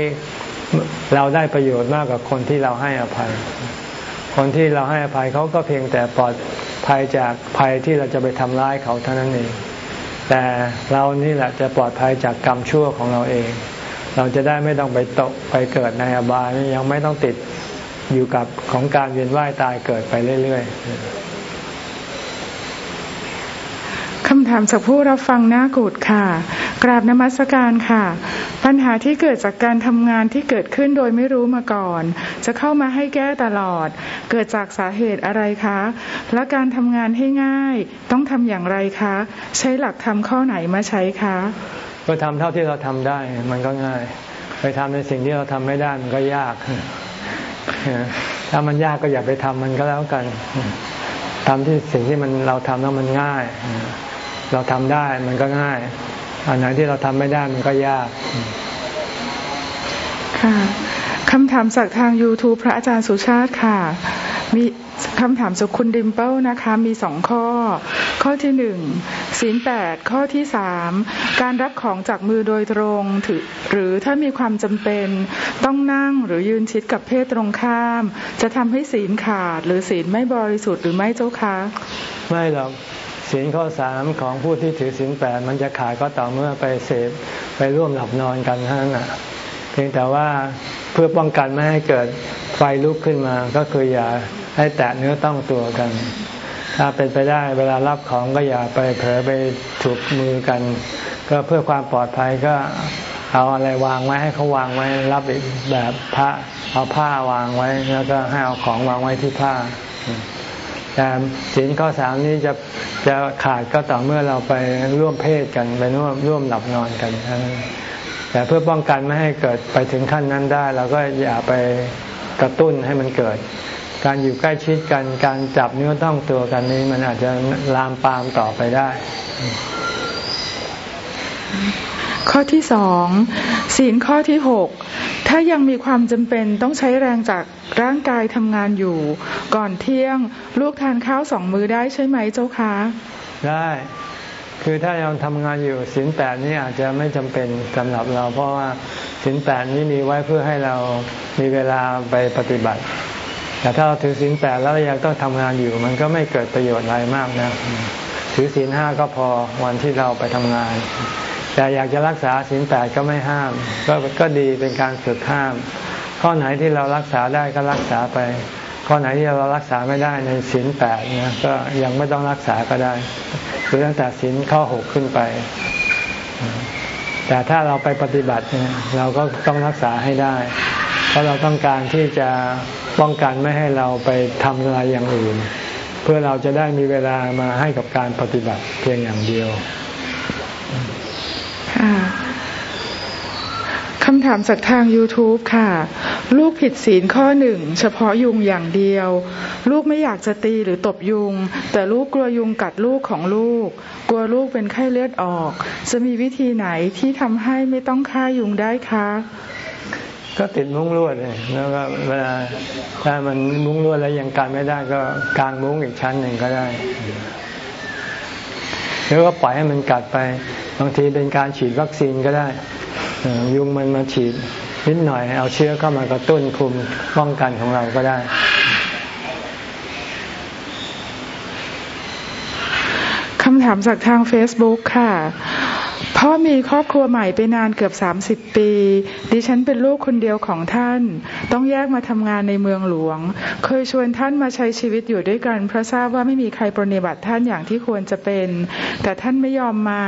เราได้ประโยชน์มากกว่าคนที่เราให้อภัย คนที่เราให้อภัยเขาก็เพียงแต่ปลอดภัยจากภัยที่เราจะไปทำร้ายเขาเท่านั้นเอง แต่เรานี่แหละจะปลอดภัยจากกรรมชั่วของเราเอง เราจะได้ไม่ต้องไปตกไปเกิดในอบายยังไม่ต้องติดอยู่กับของการเวียนว่ายตายเกิดไปเรื่อยๆคำถามจากผู้รับฟังหน้ากูดค่ะ กราบนมัสการค่ะ ปัญหาที่เกิดจากการทำงานที่เกิดขึ้นโดยไม่รู้มาก่อน จะเข้ามาให้แก้ตลอด เกิดจากสาเหตุอะไรคะ และการทำงานให้ง่าย ต้องทำอย่างไรคะ ใช้หลักทำข้อไหนมาใช้คะ ก็ทำเท่าที่เราทำได้ มันก็ง่าย ไปทำในสิ่งที่เราทำไม่ได้มันก็ยาก ถ้ามันยากก็อย่าไปทำมันก็แล้วกันทำที่สิ่งที่มันเราทำแล้วมันง่าย เราทำได้มันก็ง่าย อันไหนที่เราทำไม่ได้มันก็ยาก ค่ะคำถามจากทาง YouTube พระอาจารย์สุชาติค่ะ มี คำถามจากคุณดิมเปิลนะคะมีสองข้อ ข้อที่หนึ่งศีลแปดข้อที่สามการรับของจากมือโดยตรงถือหรือถ้ามีความจำเป็นต้องนั่งหรือยืนชิดกับเพศตรงข้าม จะทำให้ศีลขาด หรือศีลไม่บริสุทธิ์หรือไม่เจ้าคะไม่หรอกศีลข้อสามของผู้ที่ถือศีลแปดมันจะขาดก็ต่อเมื่อไปเสพไปร่วมหลับนอนกันเท่านั้นเพียงแต่ว่าเพื่อป้องกันไม่ให้เกิดไฟลุกขึ้นมาก็คืออย่า ให้แตะเนื้อต้องตัวกัน ถ้าเป็นไปได้เวลารับของก็อย่าไปเผลอไปถูกมือกัน ก็เพื่อความปลอดภัยก็เอาอะไรวางไว้ให้เขาวางไว้รับอีกแบบพระเอาผ้าวางไว้ แล้วก็ให้เอาของวางไว้ที่ผ้า แต่สินข้อสามนี้จะจะขาดก็ต่อเมื่อเราไปร่วมเพศกันไปร่วมร่วมหลับนอนกันแต่เพื่อป้องกันไม่ให้เกิดไปถึงขั้นนั้นได้ เราก็อย่าไปกระตุ้นให้มันเกิด การอยู่ใกล้ชิดกันการจับเนื้อต้องตัวกันนี้ มันอาจจะลามปามต่อไปได้ ข้อที่สองศีลข้อที่หกถ้ายังมีความจำเป็นต้องใช้แรงจากร่างกายทำงานอยู่ ก่อนเที่ยงลูกทานข้าวสองมือได้ใช่ไหมเจ้าคะได้คือถ้ายังทำงานอยู่สินแปดนี้อาจจะไม่จำเป็นสำหรับเรา เพราะว่าสินแปดนี้มีไว้เพื่อให้เรามีเวลาไปปฏิบัติ แต่ถ้าเราถือสินแปดแล้วยังต้องทำงานอยู่ มันก็ไม่เกิดประโยชน์อะไรมากนะถือสินห้าก็พอวันที่เราไปทำงาน แต่อยากจะรักษาสินแปดก็ไม่ห้าม ก็ก็ดีเป็นการฝึกห้าม ข้อไหนที่เรารักษาได้ก็รักษาไป ข้อไหนที่เรารักษาไม่ได้ในสินแปดนะก็ยังไม่ต้องรักษาก็ได้คือตั้งแต่ศีลข้อหกขึ้นไป แต่ถ้าเราไปปฏิบัติเนี่ยเราก็ต้องรักษาให้ได้ เพราะเราต้องการที่จะ ป้องกันไม่ให้เราไปทำอะไรอย่างอื่น เพื่อเราจะได้มีเวลามาให้กับการปฏิบัติเพียงอย่างเดียวคำถามจากทาง YouTube ค่ะ ลูกผิดศีลข้อหนึ่งเฉพาะยุงอย่างเดียว ลูกไม่อยากจะตีหรือตบยุง แต่ลูกกลัวยุงกัดลูกของลูก กลัวลูกเป็นไข้เลือดออก จะมีวิธีไหนที่ทำให้ไม่ต้องฆ่ายุงได้คะ ก็ติดมุ้งลวดเลยแล้วก็เวลาถ้ามันมุ้งลวดแล้วยังการไม่ได้ก็กางมุ้งอีกชั้นหนึ่งก็ได้แล้วก็ปล่อยให้มันกัดไป บางทีเป็นการฉีดวัคซีนก็ได้ยุงมันมาฉีดนิดหน่อยเอาเชื้อเข้ามากระตุ้นคุมป้องกันของเราก็ได้ คำถามจากทาง Facebook ค่ะ พ่อมีครอบครัวใหม่ไปนานเกือบสามสิบปี ดิฉันเป็นลูกคนเดียวของท่าน ต้องแยกมาทำงานในเมืองหลวง เคยชวนท่านมาใช้ชีวิตอยู่ด้วยกัน เพราะทราบว่าไม่มีใครปรนิบัติท่านอย่างที่ควรจะเป็น แต่ท่านไม่ยอมมา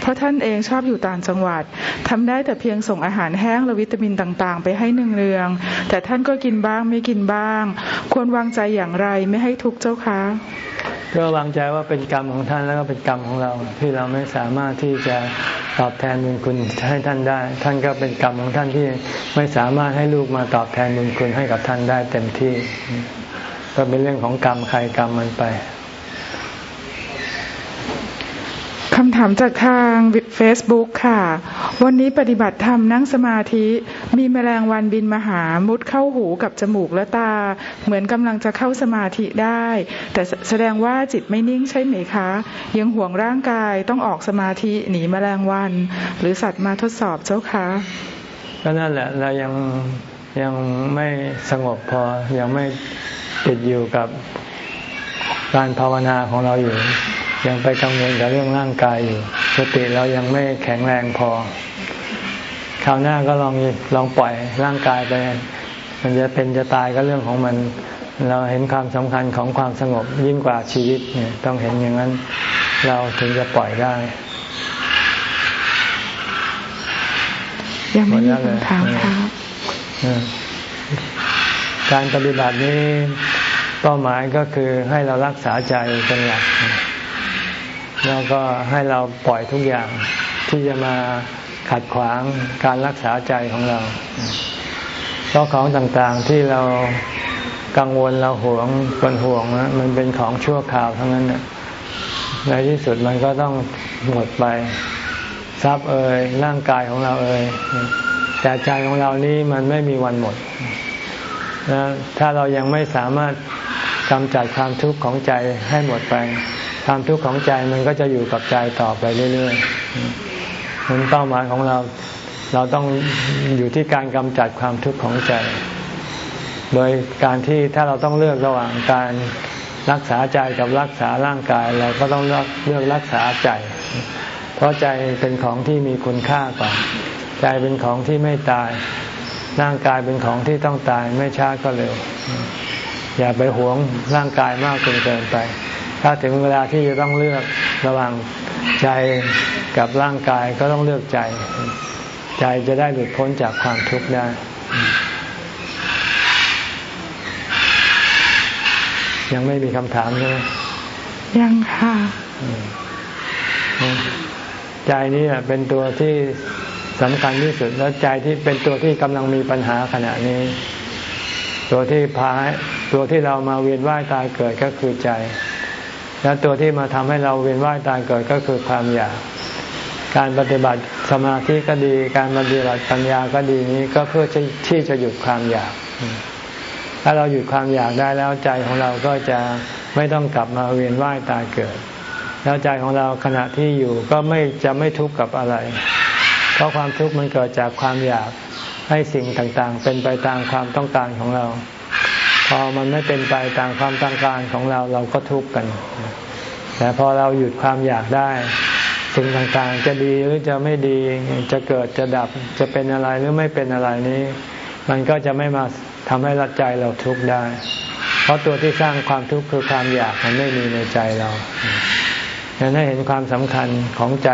เพราะท่านเองชอบอยู่ต่างจังหวัดทำได้แต่เพียงส่งอาหารแห้งและวิตามินต่างๆ ไปให้หนึ่งเรืองแต่ท่านก็กินบ้างไม่กินบ้าง ควรวางใจอย่างไรไม่ให้ทุกข์เจ้าคะ ก็วางใจว่าเป็นกรรมของท่านแล้วก็เป็นกรรมของเรา ที่เราไม่สามารถที่จะตอบแทนบุญคุณให้ท่านได้ ท่านก็เป็นกรรมของท่านที่ไม่สามารถให้ลูกมาตอบแทนบุญคุณให้กับท่านได้เต็มที่ ก็เป็นเรื่องของกรรมใครกรรมมันไป คำถามจากทาง Facebook ค่ะ วันนี้ปฏิบัติธรรมนั่งสมาธิ มีแมลงวันบินมาหามุดเข้าหูกับจมูกและตา เหมือนกำลังจะเข้าสมาธิได้ แต่แสดงว่าจิตไม่นิ่งใช่ไหมคะ ยังห่วงร่างกายต้องออกสมาธิหนีแมลงวัน หรือสัตว์มาทดสอบเจ้าคะก็นั่นแหละเรายังยังไม่สงบพอ ยังไม่ติดอยู่กับการภาวนาของเราอยู่ ยังไปกังวลกับเรื่องร่างกายอยู่สติเรายังไม่แข็งแรงพอ คราวหน้าก็ลองลองปล่อยร่างกายไป มันจะเป็นจะตายก็เรื่องของมัน เราเห็นความสำคัญของความสงบยิ่งกว่าชีวิตเนี่ยต้องเห็นอย่างนั้น เราถึงจะปล่อยได้ยังไม่มีคำถามครับการปฏิบัตินี้เป้าหมายก็คือให้เรารักษาใจเป็นหลัก แล้วก็ให้เราปล่อยทุกอย่างที่จะมาขัดขวางการรักษาใจของเราเพราะของต่างๆที่เรากังวลเราหวงเป็นห่วงนะมันเป็นของชั่วคราวทั้งนั้นในที่สุดมันก็ต้องหมดไปทรัพย์เอ่ยร่างกายของเราเอ่ยแต่ใจของเรานี้มันไม่มีวันหมดนะถ้าเรายังไม่สามารถกำจัดความทุกข์ของใจให้หมดไป ความทุกข์ของใจมันก็จะอยู่กับใจต่อไปเรื่อยๆมันเป้าหมายของเราเราต้องอยู่ที่การกำจัดความทุกข์ของใจ โดยการที่ถ้าเราต้องเลือกระหว่างการรักษาใจกับรักษาร่างกาย เราก็ต้องเลือกเลือกรักษาใจ เพราะใจเป็นของที่มีคุณค่ากว่า ใจเป็นของที่ไม่ตาย ร่างกายเป็นของที่ต้องตายไม่ช้าก็เร็ว อย่าไปหวงร่างกายมากจนเกินไป ถ้าถึงเวลาที่จะต้องเลือกระหว่างใจกับร่างกายก็ต้องเลือกใจ ใจจะได้หลุดพ้นจากความทุกข์ได้ยังไม่มีคำถามใช่ไหมยังค่ะใจนี้เป็นตัวที่สำคัญที่สุด แล้วใจที่เป็นตัวที่กำลังมีปัญหาขณะนี้ ตัวที่พาตัวที่เรามาเวียนว่ายตายเกิดก็คือใจ และตัวที่มาทำให้เราเวียนว่ายตายเกิดก็คือความอยาก การปฏิบัติสมาธิก็ดี การปฏิบัติปัญญาก็ดีนี้ก็เพื่อที่จะหยุดความอยาก ถ้าเราหยุดความอยากได้แล้วใจของเราก็จะไม่ต้องกลับมาเวียนว่ายตายเกิด แล้วใจของเราขณะที่อยู่ก็ไม่จะไม่ทุกข์กับอะไร เพราะความทุกข์มันเกิดจากความอยากให้สิ่งต่างๆ เป็นไปตามความต้องการของเรา พอมันไม่เป็นไปตามความต้องการของเราเราก็ทุกข์กัน แต่พอเราหยุดความอยากได้ สิ่งต่างๆ จะดีหรือจะไม่ดีจะเกิดจะดับจะเป็นอะไรหรือไม่เป็นอะไรนี้ มันก็จะไม่มาทำให้รัดใจเราทุกข์ได้ เพราะตัวที่สร้างความทุกข์คือความอยากมันไม่มีในใจเราดังนั้นเห็นความสำคัญของใจ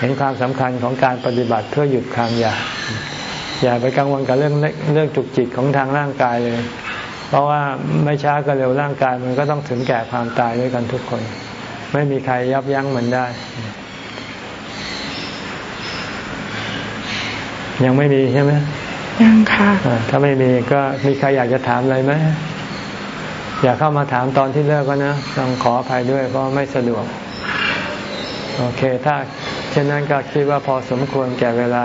เห็นความสำคัญของการปฏิบัติเพื่อหยุดความอยาก อย่าไปกังวลกับเรื่องเรื่องจุกจิกของทางร่างกายเลย เพราะว่าไม่ช้าก็เร็วร่างกายมันก็ต้องถึงแก่ความตายด้วยกันทุกคน ไม่มีใครยับยั้งมันได้ ยังไม่มีใช่ไหมยังค่ะถ้าไม่มีก็มีใครอยากจะถามอะไรไหมอยากเข้ามาถามตอนที่เลิกก็นะต้องขออภัยด้วยเพราะไม่สะดวก โอเค ถ้าเช่นนั้นก็คิดว่าพอสมควรแก่เวลา